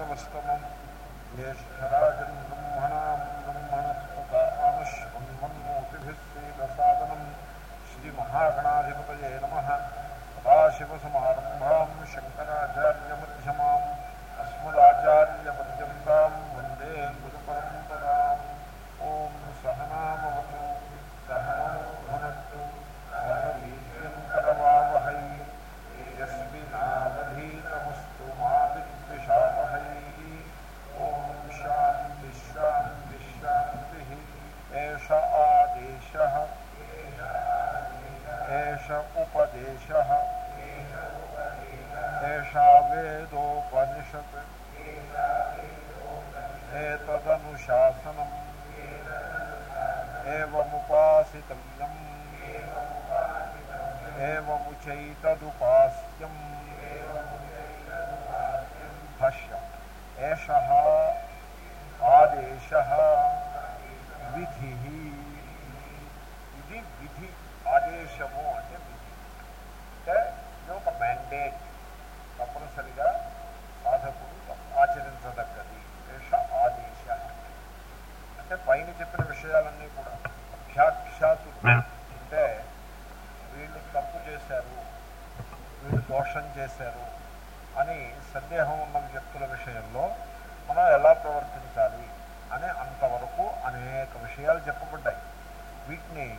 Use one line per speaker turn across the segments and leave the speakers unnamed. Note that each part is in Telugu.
శ్రీరస్తమం జ్యేష్ఠరాజం బ్రహ్మణాం బ్రహ్మణస్పత ఆనుష్మన్మన్మోతిభిస్సేదసాదనం శ్రీమహాగణాధిపతయే నమ. సదాశివసమారంభాం శంకరాచార్యమధ్యమాం అస్మదాచార్యపర్యంతాం వందే గురుపరంపరాం ఓం సహనామవతు సహనో భునత్తు సహ వీర్యం కరవావహై తేజస్వినావధీతమస్తు మా విద్విషావహై ఓం శాంతి శాంతి శాంతి ఏష ఆదేశ ఏష ఉపదేశ ఏషా వేదోపనిషత్ ఏతదనుశాసనం ఏముపాసితవ్యం ఏముచైతదుపాస్యం భాష్య ఏష ఆదేశ విధి ఇది విధి ఆదేశము అంటే విధి అంటే ఇది ఒక మ్యాండేట్ తప్పనిసరిగా సాధకుడు ఆచరించదగ్గది ఏష ఆదేశ అంటే పైన చెప్పిన విషయాలన్నీ కూడా అభ్యాఖ్యాతు అంటే వీళ్ళు తప్పు చేశారు వీళ్ళు దోషం చేశారు అని సందేహం ఉన్న వ్యక్తుల విషయంలో మనం ఎలా ప్రవర్తించాలి అనే అంతవరకు అనేక విషయాలు చెప్పబడ్డాయి. వీటిని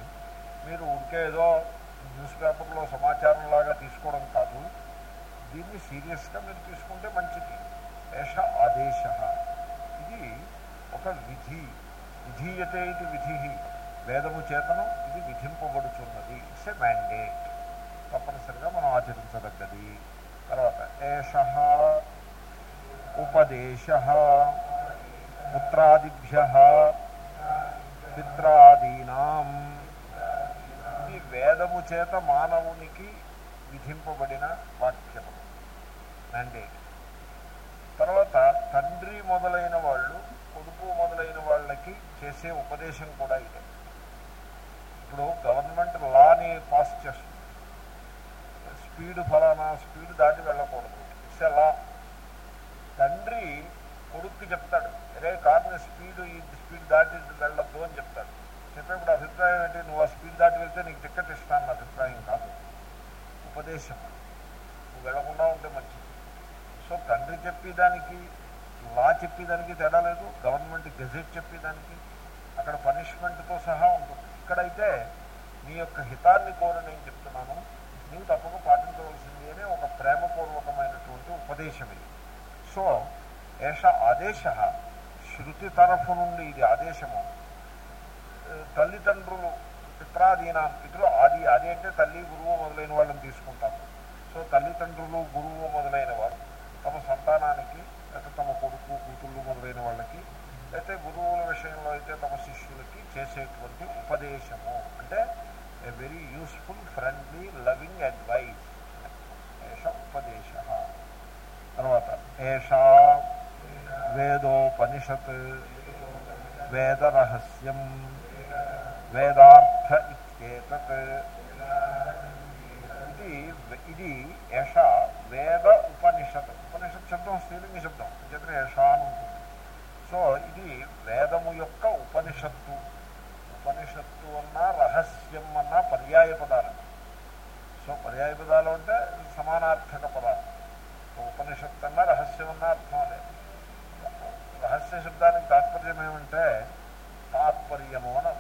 మీరు ఉంటే ఏదో న్యూస్ పేపర్లో సమాచారం లాగా తీసుకోవడం కాదు. దీన్ని సీరియస్గా మీరు తీసుకుంటే మంచిది. ఏష ఆదేశ. ఇది ఒక విధి. విధీయతే ఇది విధి. వేదము చేతను ఇది విధింపబడుచున్నది. It's a mandate. తప్పనిసరిగా మనం ఆచరించదగ్గది. తర్వాత ఏష ఉపదేశ పుత్రాదిభ్య పిత్రాదీనాం. ఇది వేదము చేత మానవునికి విధింపబడిన వాక్యము. మ్యాండేట్ తర్వాత తండ్రి మొదలైన వాళ్ళు కొడుకు మొదలైన వాళ్ళకి చేసే ఉపదేశం కూడా ఇదే. ఇప్పుడు గవర్నమెంట్ లాని పాస్ చేస్తుంది. స్పీడ్ ఫలానా స్పీడ్ దాటి వెళ్ళకూడదు. ఇట్స్ తండ్రి కొడుక్కి చెప్తాడు అరే కార్ని స్పీడ్ ఈ స్పీడ్ దాటి వెళ్ళద్దు అని చెప్తాడు. చెప్పేప్పుడు అభిప్రాయం ఏంటి? నువ్వు ఆ స్పీడ్ దాటి వెళ్తే నీకు టికెట్ ఇస్తాను నా అభిప్రాయం కాదు. ఉపదేశం నువ్వు వెళ్ళకుండా ఉంటే మంచిది. సో తండ్రి చెప్పేదానికి లా చెప్పేదానికి తేడా లేదు. గవర్నమెంట్ గెజెట్ చెప్పేదానికి అక్కడ పనిష్మెంట్తో సహా ఉంటుంది. ఇక్కడైతే నీ యొక్క హితాన్ని కోరని నేను చెప్తున్నాను. నీవు తప్పక పాటించవలసింది అనే ఒక ప్రేమపూర్వకమైనటువంటి ఉపదేశం ఇది. సో ఏష ఆదేశ శృతి తరఫు నుండి ఇది ఆదేశము. తల్లిదండ్రులు పిత్రాదీనా పితృ ఆది ఆది అంటే తల్లి గురువు మొదలైన వాళ్ళని తీసుకుంటాము సో తల్లిదండ్రులు గురువు మొదలైన వారు తమ సంతానానికి లేకపోతే తమ కొడుకు కూతుళ్ళు మొదలైన వాళ్ళకి అయితే గురువుల విషయంలో అయితే తమ శిష్యులకి చేసేటువంటి ఉపదేశము. అంటే a very useful friendly loving advice ఏష ఉపదేశ తర్వాత ఏషా వేదోపనిషత్ వేదరహస్యం వేదార్థ ఇత్యేతత్ ఇది ఇది ఏష వేద ఉపనిషత్ ఉపనిషత్ శబ్దం స్త్రీలింగ శబ్దం చేత ఏషా అని ఉంటుంది సో ఇది వేదము యొక్క ఉపనిషత్తు ఉపనిషత్తు అన్నా రహస్యం అన్న పర్యాయ పదాలు. సో పర్యాయ పదాలు అంటే సమానార్థక పదాలు. ఉపనిషత్తు అన్న రహస్యం అన్నా అర్థం లేదు రహస్య శబ్దానికి తాత్పర్యం ఏమంటే తాత్పర్యము అని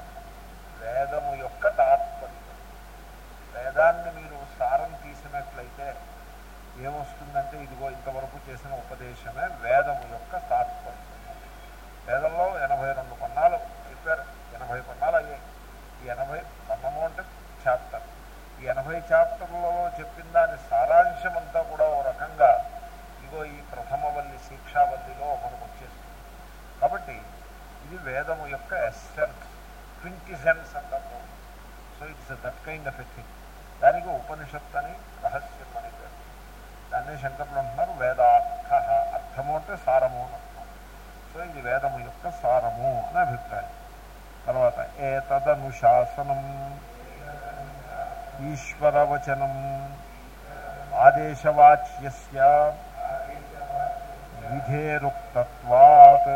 వేదము యొక్క తాత్పర్యం. వేదాన్ని మీరు సారం తీసినట్లయితే ఏమొస్తుందంటే ఇదిగో ఇంతవరకు చేసిన ఉపదేశమే వేదము యొక్క తాత్పర్యం. వేదంలో ఎనభై రెండు పన్నాలు చెప్పారు ఎనభై పన్నాలు అయ్యాయి ఈ ఎనభై పన్నము అంటే చాప్టర్ ఈ ఎనభై చాప్టర్లలో చెప్పిన దాని సారాంశం అంతా కూడా ఓ రకంగా ఇగో ఈ ప్రథమవల్లి శిక్షావల్లిలో మనకు వచ్చేస్తుంది కాబట్టి ఇది వేదము యొక్క ఎస్సెన్స్ క్వింటిసెన్స్ అంటారు so it's that kind of a thing దానికి ఉపనిషత్ అని రహస్యం అని పేరు దాన్ని శంకరులు అంటున్నారు వేదార్థ అర్థము అంటే సారము అని అర్థం సో ఇది వేదము యొక్క సారము అని అభిప్రాయం తర్వాత ఏతదనుశాసనం ఈశ్వరవచనం ఆదేశవాచ్యస్య విధేరుక్తత్వాత్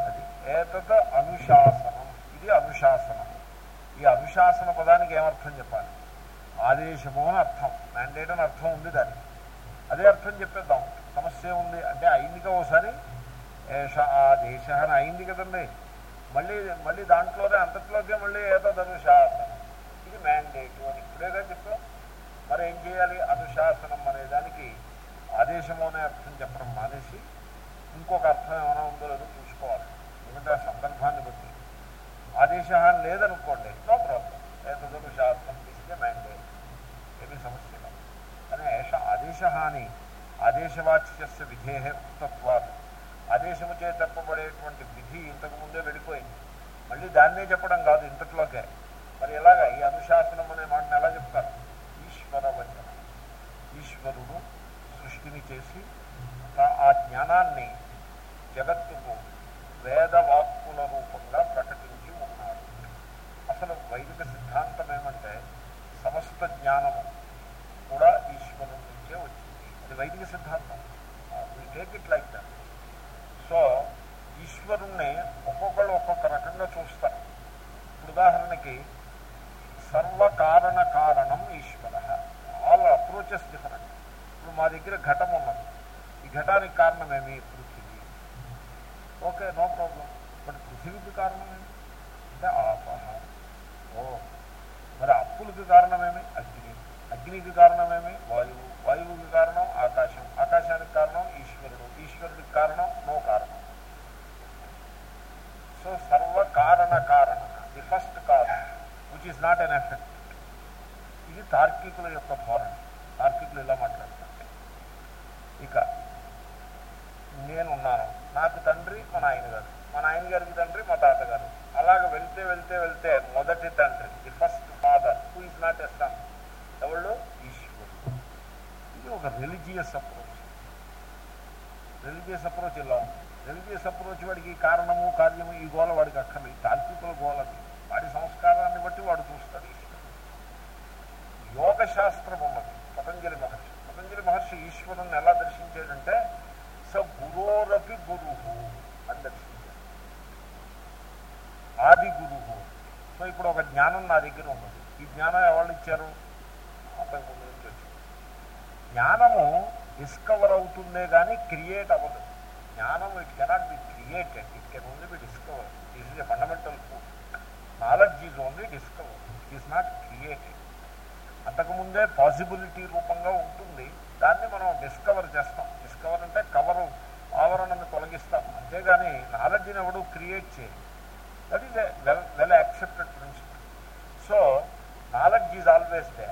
అది ఏతత్ అనుశాసనం ఇది అనుశాసనం ఈ అనుశాసన పదానికి ఏమర్థం చెప్పాలి ఆదేశము అని అర్థం మ్యాండేట్ అని అర్థం ఉంది దానికి అదే అర్థం చెప్పేద్దాం సమస్య ఉంది అంటే అయిందిగా ఒకసారి ఏష ఆదేశ అని అయింది కదండి మళ్ళీ మళ్ళీ దాంట్లోనే అంతట్లోకే మళ్ళీ ఏతద్ అనుశాసనం ఇది మ్యాండేట్ అని ఇప్పుడేగా చెప్పాం మరి ఏం చేయాలి? అనుశాసనం అనే దానికి ఆదేశము అనే అర్థం చెప్పడం మానేసి ఇంకొక అర్థం ఏమైనా ఉందో లేదో చూసుకోవాలి. ఎందుకంటే ఆ సందర్భాన్ని బట్టి? ఆదేశ లేదనుకోండి నో ప్రాబ్లం. ఏతదను శాస్త్రం తీస్తే మ్యాండేట్ ఏమీ సమస్య కాదు కానీ ఏష ఆదేశ అని ఆదేశవాచ్యస్య విధేహ ఉక్తత్వాలు ఆదేశము చే తప్పబడేటువంటి విధి ఇంతకు ముందే వెళ్ళిపోయింది. మళ్ళీ దాన్నే చెప్పడం కాదు ఇంతట్లోకే. మరి ఎలాగా? ఈ అనుశాసనం అనే మాటను ఎలా చెప్తారు? ఈశ్వర వచనం ఈశ్వరుడు సృష్టిని చేసి ఆ జ్ఞానాన్ని జగత్తుకు వేదవాక్కుల రూపంగా ప్రకటించి ఉన్నాడు. అసలు వైదిక సిద్ధాంతం ఏమంటే సమస్త జ్ఞానము కూడా ఈశ్వరుడి నుంచే వచ్చింది. అది వైదిక సిద్ధాంతం. Take it like that so ఈశ్వరుణ్ణి ఒక్కొక్కళ్ళు ఒక్కొక్క రకంగా చూస్తారు ఇప్పుడు ఉదాహరణకి సర్వకారణ కారణం ఈశ్వర ఆల్ అప్రోచెస్ డిఫరెంట్ ఇప్పుడు మా దగ్గర ఘటం ఉన్నది. ఈ ఘటానికి కారణమేమి పృథివీ. Okay no problem. బట్ పృథివీకి కారణమేమి అంటే ఆపహ ఓ మరి అప్పులకి కారణమేమి అగ్ని. అగ్నికి కారణమేమి వాయువు. వాయువుకి కారణం ఆకాశం ఆకాశానికి కారణం ఈశ్వరుడు ఈశ్వరుడికి కారణం నో కారణం సర్వ సర్వకారణ కారణ ది ఫస్ట్ కారణ which is not an effect ఇది తార్కికుల యొక్క ధోరణ. తార్కికులు ఇలా మాట్లాడతారు? ఇక నేనున్నాను. నాకు తండ్రి మా నాయనగారు మా నాయనగారికి తండ్రి మా తాతగారు అలాగ వెళ్తే వెళ్తే వెళ్తే మొదటి తండ్రి the first father who is not a son ఎవళ్ళు? ఈశ్వరుడు. ఇది ఒక రిలీజియస్ అప్రోచ్ రిలీజియస్ అప్రోచ్ ఇలా ఉంది రిలీజియస్ అప్రోచ్ వాడికి కారణము కార్యము ఈ గోల వాడికి అక్కర్లేదు. తాత్వికుల గోలది వాడి సంస్కారాన్ని బట్టి వాడు చూస్తాడు యోగ శాస్త్రం ఉన్నది పతంజలి మహర్షి. పతంజలి మహర్షి ఈశ్వరుని ఎలా దర్శించాడంటే స గురోరపి గురువు అని దర్శించాడు. ఆది గురువు సో ఇప్పుడు ఒక జ్ఞానం నా దగ్గర ఉన్నది. ఈ జ్ఞానం ఎవరు ఇచ్చారు? అంతకుముందు నుంచి జ్ఞానము డిస్కవర్ అవుతుందే కానీ క్రియేట్ అవ్వదు. జ్ఞానం it cannot be created it can only be discover this is a fundamental food knowledge is only discover it is not created అంతకుముందే పాసిబిలిటీ రూపంగా ఉంటుంది. దాన్ని మనం డిస్కవర్ చేస్తాం. డిస్కవర్ అంటే కవరు ఆవరణను తొలగిస్తాం. అంతేగాని నాలెడ్జ్ని ఎవడు క్రియేట్ చేయాలి that is well well accepted principle so knowledge is always they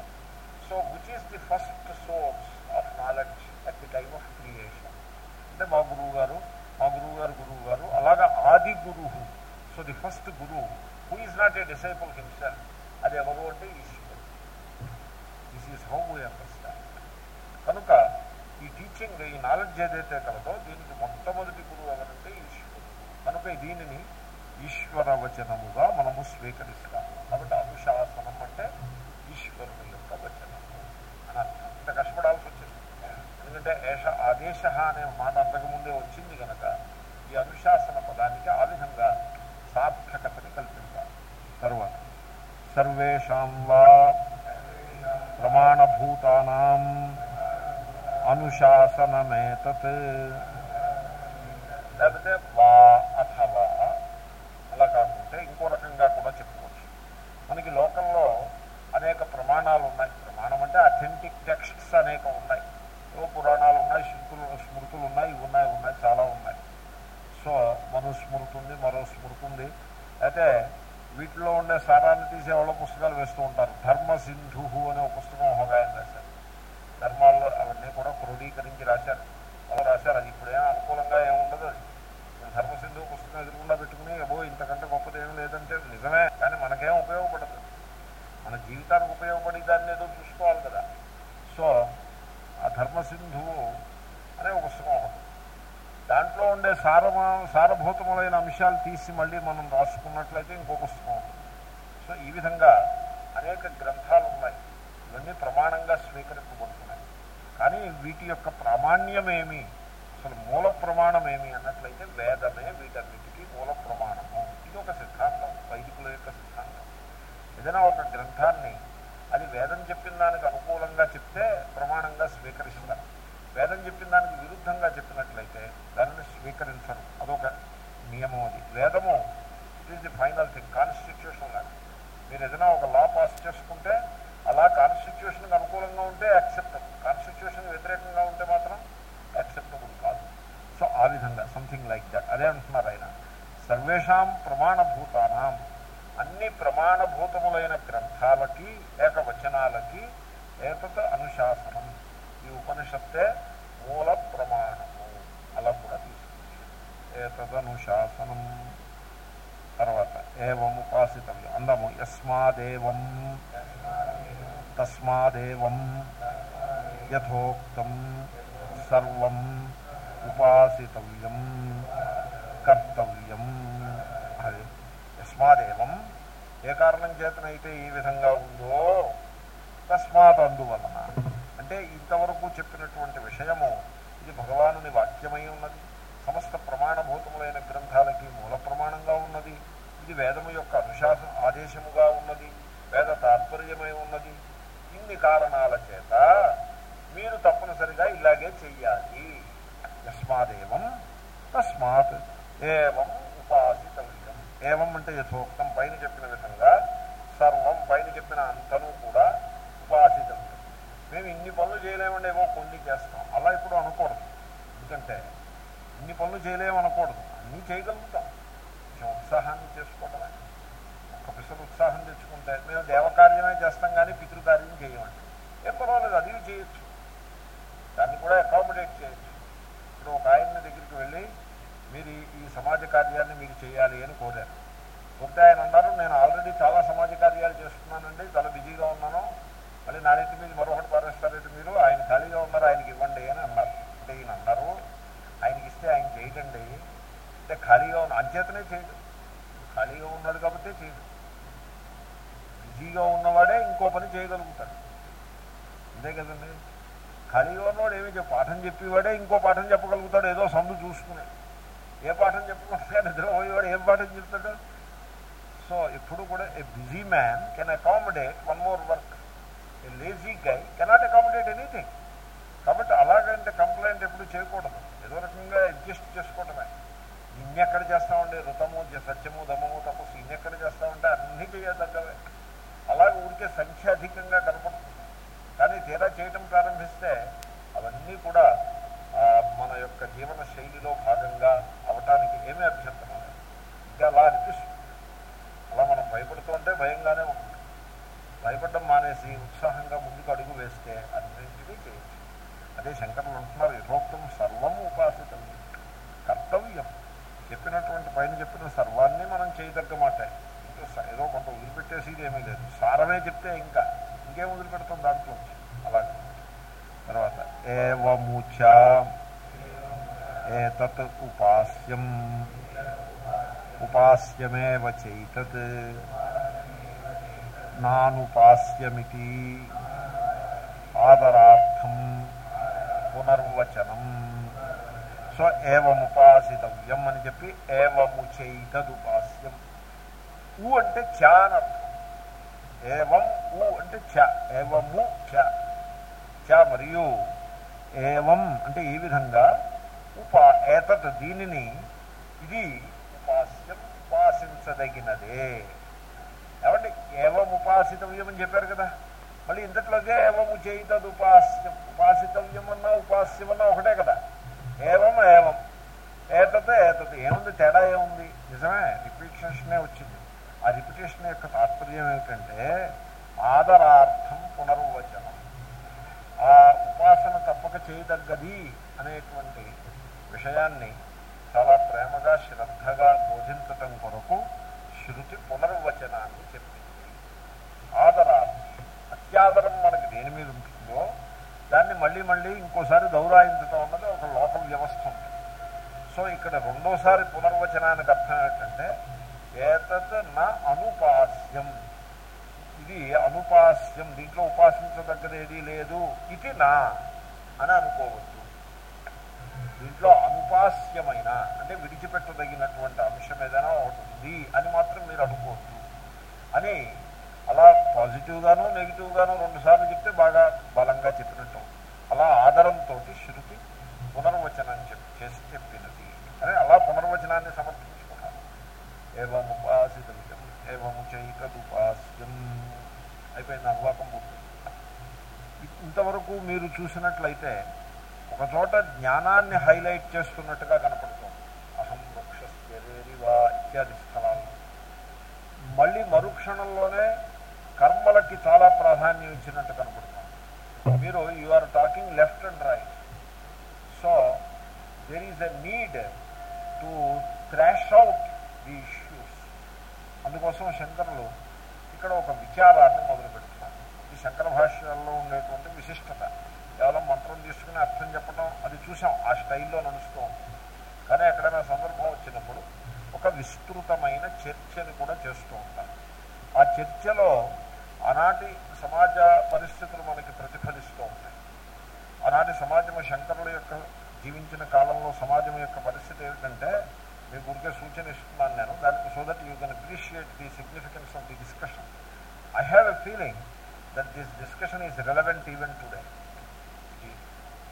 so which is the first source of knowledge at the time of creation అంటే మా గురువు గారు మా గురువు గారు గురువు గారు అలాగా ఆది గురువు సో ది ఫస్ట్ గురువు who is not a disciple himself అది ఎవరు అంటే ఈశ్వరుడు. This is how we understand కనుక ఈ టీచింగ్ ఈ నాలెడ్జ్ ఏదైతే కలదో దీనికి మొట్టమొదటి గురువు ఎవరంటే ఈశ్వరుడు. కనుక దీనిని ఈశ్వర వచనముగా మనము స్వీకరిస్తాము. కాబట్టి అనుశాసనం అంటే ఈశ్వరుని యొక్క వచనము అని అర్థం ఇంత కష్టపడాల్సి వచ్చింది ఎందుకంటే ఏష ఆదేశ అనే మాట అంతకుముందే వచ్చింది కనుక ఈ అనుశాసన పదానికి ఆ విధంగా సార్థకతని కల్పించాలి తరువాత సర్వేషాం వా ప్రమాణభూతానాం అనుశాసనమేతత్ లేకపోతే వా అథవా అలా కాకుంటే ఇంకో రకంగా కూడా చెప్పుకోవచ్చు మనకి లోకంలో అనేక ప్రమాణాలు ఉన్నాయి ప్రమాణం అంటే అథెంటిక్ టెక్స్ట్స్ అనేకం ఉన్నాయి ఏవో పురాణాలు ఉన్నాయి శృతులు స్మృతులు ఉన్నాయి ఇవి ఉన్నాయి ఉన్నాయి చాలా ఉన్నాయి సో మనుస్మృతి ఉంది మరో స్మృతి ఉంది అయితే వీటిలో ఉండే సారాన్ని తీసి ఎవరో పుస్తకాలు వేస్తూ ఉంటారు ధర్మ సింధు అనే ఒక పుస్తకం ఒక ఆయన రాశారు ధర్మాల్లో అవన్నీ కూడా క్రోడీకరించి రాశారు అలా రాశారు అది ఇప్పుడేం అనుకూలంగా ఏముండదు అది ధర్మ సింధు పుస్తకం ఎదురుకుండా పెట్టుకుని అబో ఇంతకంటే గొప్పది ఏం లేదంటే నిజమే కానీ మనకేం ఉపయోగపడదు మన జీవితానికి ఉపయోగపడే దాన్ని ఏదో చూసుకోవాలి కదా సో ఆ ధర్మసింధువు అనే ఒక పుస్తకం ఒకటి దాంట్లో ఉండే సారమా సారభూతములైన అంశాలు తీసి మళ్ళీ మనం రాసుకున్నట్లయితే ఇంకో పుస్తకం ఉంటుంది సో ఈ విధంగా అనేక గ్రంథాలు ఉన్నాయి. ఇవన్నీ ప్రమాణంగా స్వీకరింపబడుతున్నాయి. కానీ వీటి యొక్క ప్రామాణ్యమేమి? అసలు మూల ప్రమాణం ఏమి అన్నట్లయితే వేదమే వీటన్నిటికీ మూల ప్రమాణము. ఇది ఒక సిద్ధాంతం వైదికుల యొక్క సిద్ధాంతం. ఏదైనా ఒక గ్రంథాన్ని అది వేదం చెప్పిన దానికి అనుకూలంగా చెప్తే ప్రమాణంగా స్వీకరిస్తారు. వేదం చెప్పిన దానికి విరుద్ధంగా చెప్పినట్లయితే దానిని స్వీకరించరు. అదొక నియమం అది వేదము. It is the final thing constitution లాగా మీరు ఏదైనా ఒక లా పాస్ చేసుకుంటే అలా కాన్స్టిట్యూషన్కి అనుకూలంగా ఉంటే యాక్సెప్టబుల్ కాన్స్టిట్యూషన్ వ్యతిరేకంగా ఉంటే మాత్రం యాక్సెప్టబుల్ కాదు. సో ఆ విధంగా సంథింగ్ లైక్ దట్ అదే అంటున్నారు ఆయన. సర్వేషాం ప్రమాణభూతానం. అన్ని ప్రమాణభూతములైన గ్రంథాలకి ఏకవచనాలకి ఏతత్ అనుశాసనం. ఈ ఉపనిషత్తే మూల ప్రమాణం. ఏతదనుశాసనం తర్వాత ఏం ఉపాసితవ్యం అందము యస్మాదేవం తస్మాదేవం యథోక్తం సర్వం ఉపాసితవ్యం కర్తవ్యం అది యస్మాదేవం ఏ కారణం చేతనైతే ఈ విధంగా ఉందో తస్మాత్ అందువలన. అంటే ఇంతవరకు చెప్పినటువంటి విషయము ఇది భగవానుని వాక్యమై ఉన్నది. సమస్త ప్రమాణభూతములైన గ్రంథాలకి మూల ప్రమాణంగా ఉన్నది. ఇది వేదము యొక్క అనుశాసన ఆదేశముగా ఉన్నది. వేద తాత్పర్యమై ఉన్నది. ఇన్ని కారణాల చేత మీరు తప్పనిసరిగా ఇలాగే చెయ్యాలి. యస్మాదేవం తస్మాత్ ఏవం ఉపాసితవ్యం. ఏవం అంటే యథోక్తం పైన చెప్పిన విధంగా సర్వం పైన చెప్పిన అంతను కూడా ఉపాసితవ్యం. మేము ఇన్ని పనులు చేయలేమండి ఏమో కొన్ని చేస్తాం. అలా ఇప్పుడు అనుకూడదు. ఎందుకంటే అన్ని పనులు చేయలేము అనకూడదు అన్నీ చేయగలుగుతాం. కొంచెం ఉత్సాహాన్ని చేసుకోవటమే ఒక పిసరు ఉత్సాహం తెచ్చుకుంటే మేము దేవకార్యమే చేస్తాం కానీ పితృకార్యం చేయమండి. ఏం పర్వాలేదు అది చేయొచ్చు. దాన్ని కూడా అకామిడేట్ చేయొచ్చు. ఇప్పుడు ఒక ఆయన దగ్గరికి వెళ్ళి మీరు ఈ- సమాజ కార్యాన్ని మీరు చేయాలి అని కోరారు. కోరితే ఆయన అన్నారు నేను ఆల్రెడీ చాలా సమాజ కార్యాలు చేస్తున్నానండి చాలా బిజీగా ఉన్నాను. మళ్ళీ నా మీద మరొకటి పారేస్తారంటే మీరు ఆయన ఖాళీగా ఉన్నారు ఆయనకి ఇవ్వండి అని అన్నారు అంటే ఈయన అన్నారు ఆయనకి ఇస్తే ఆయన చేయకండి అంటే ఖాళీగా ఉన్న అంచేతనే చేయడు. ఖాళీగా ఉన్నాడు కాబట్టి చేయడు. బిజీగా ఉన్నవాడే ఇంకో పని చేయగలుగుతాడు. అంతే కదండి. ఖాళీగా ఉన్నవాడు ఏమి చెప్పు పాఠం చెప్పేవాడే ఇంకో పాఠం చెప్పగలుగుతాడు. ఏదో సందు చూసుకుని. ఏ పాఠం చెప్పుకుంటే నిద్రపోయేవాడు ఏం పాఠం చెప్తాడు? సో ఎప్పుడు కూడా a busy man can accommodate one more work. A lazy guy cannot accommodate anything. కాబట్టి అలాగంటే కంప్లైంట్ ఎప్పుడు చేయకూడదు. ఏదో రకంగా అడ్జస్ట్ చేసుకోవటమే. ఇన్ని ఎక్కడ చేస్తామండి రుతము సత్యము దమము తపస్సు ఇన్ని ఎక్కడ చేస్తామంటే అన్ని చేయదగ్గవే అలాగే ఊరికే సంఖ్య అధికంగా కనపడుతుంది. కానీ తీరా చేయటం ప్రారంభిస్తే అవన్నీ కూడా మన యొక్క జీవన శైలిలో భాగంగా అవటానికి ఏమీ అభ్యంతరం లేదు ఇంకా అలా అనిపిస్తుంది అలా మనం భయపడుతూ ఉంటే భయంగానే ఉంటుంది భయపడడం మానేసి ఉత్సాహంగా ముందుకు అడుగు వేస్తే అన్నింటినీ చేయొచ్చు అదే శంకరులు అంటున్నారు యథోక్తం సర్వం ఉపాసితం కర్తవ్యం చెప్పినటువంటి పైన చెప్పిన సర్వాన్ని మనం చేయదగ్గ మాట ఇంకా స- ఏదో కొంత వదిలిపెట్టేసేది ఏమీ లేదు సారమే చెప్తే ఇంకా ఇంకేం వదిలిపెడతాం దాంట్లో అలాగే తర్వాత ఏవముచ ఏతత్ ఉపాస్యం ఉపాస్యమేవ చైతత్ నానుపాస్యమితి ఆదరార్థం పునర్వచనం సో ఏవముపాసితవ్యం అని చెప్పి ఏవము చైతదుపాస్యం ఊ అంటే చ అని అర్థం। ఏవం ఊ అంటే చ ఏవము చ చ మరియు ఏవం అంటే ఈ విధంగా ఉపా ఏతత్ దీనిని ఇది ఉపాసించదగినదే ఏమంటే ఏవం ఉపాసితవ్యం అని చెప్పారు కదా. మళ్ళీ ఇంతట్లోకే ఏవము చేయితది ఉపాస్యం ఉపాసితవ్యం అన్నా ఉపాస్యం అన్నా ఒకటే కదా. ఏవం ఏవం. ఏతత్ ఏతత్. ఏముంది? తేడా ఏముంది? నిజమే? రిపీటేషనే వచ్చింది. ఆ రిపిటేషన్ యొక్క తాత్పర్యం ఏమిటంటే ఆదరార్థం పునర్వచనం. ఆ ఉపాసన తప్పక చేయదగ్గది అనేటువంటి విషయాన్ని చాలా ప్రేమగా శ్రద్ధగా బోధించటం కొరకు శృతి పునర్వచనాన్ని చెప్పింది. ఆదరార్థం అత్యాదరం మనకి దేని మీద ఉంటుందో దాన్ని మళ్ళీ మళ్ళీ ఇంకోసారి దౌరాయించడం అన్నది ఒక లోకల్ వ్యవస్థ ఉంది. సో ఇక్కడ రెండోసారి పునర్వచనానికి అర్థం ఏంటంటే ఏతత్ నా అనుపాస్యం. ఇది అనుపాస్యం. దీంట్లో ఉపాసించదగ్గది లేదు. ఇది నా అని అనుకోవచ్చు దీంట్లో అనుపాస్యమైన అంటే విడిచిపెట్టదగినటువంటి అంశం ఏదైనా ఒకటి ఉంది అని మాత్రం మీరు అనుకోవద్దు. అని అలా పాజిటివ్గాను నెగిటివ్గాను రెండుసార్లు చెప్తే బాగా బలంగా చెప్పినట్టు. అలా ఆదరంతో శృతి పునర్వచనం చెప్పి చేసి చెప్పినది. అని అలా పునర్వచనాన్ని సమర్థించుకున్నారు ఏవముపాసితం ఏవముచైకదుపాస్యం అయిపోయింది అనువాకం పూర్తి. ఇంతవరకు మీరు చూసినట్లయితే ఒక చోట జ్ఞానాన్ని హైలైట్ చేస్తున్నట్టుగా కనపడుతుంది. అహం వృక్షస్థిరేరివా ఇత్యాది స్థలాలు. మళ్ళీ మరుక్షణంలోనే కర్మలకి చాలా ప్రాధాన్యం ఇచ్చినట్టు కనపడుతుంది. మీరు you are talking left and right so there is a need to thrash out the issues అందుకోసం శంకరులు ఇక్కడ ఒక విచారాన్ని మొదలు పెడుతున్నారు ఈ శంకర భాష్యాల్లో ఉండేటువంటి విశిష్ట కేవలం మంత్రం తీసుకుని అర్థం చెప్పడం అది చూసాం ఆ స్టైల్లో నడుస్తూ ఉంటుంది. కానీ ఎక్కడైనా సందర్భం వచ్చినప్పుడు ఒక విస్తృతమైన చర్చని కూడా చేస్తూ ఉంటారు ఆ చర్చలో ఆనాటి సమాజ పరిస్థితులు మనకి ప్రతిఫలిస్తూ ఉంటాయి. ఆనాటి సమాజం శంకరుల యొక్క జీవించిన కాలంలో సమాజం యొక్క పరిస్థితి ఏమిటంటే మీకు ఊరికే సూచన ఇస్తున్నాను నేను దానికి so that you can appreciate the significance of the discussion I have a feeling that this discussion is relevant event today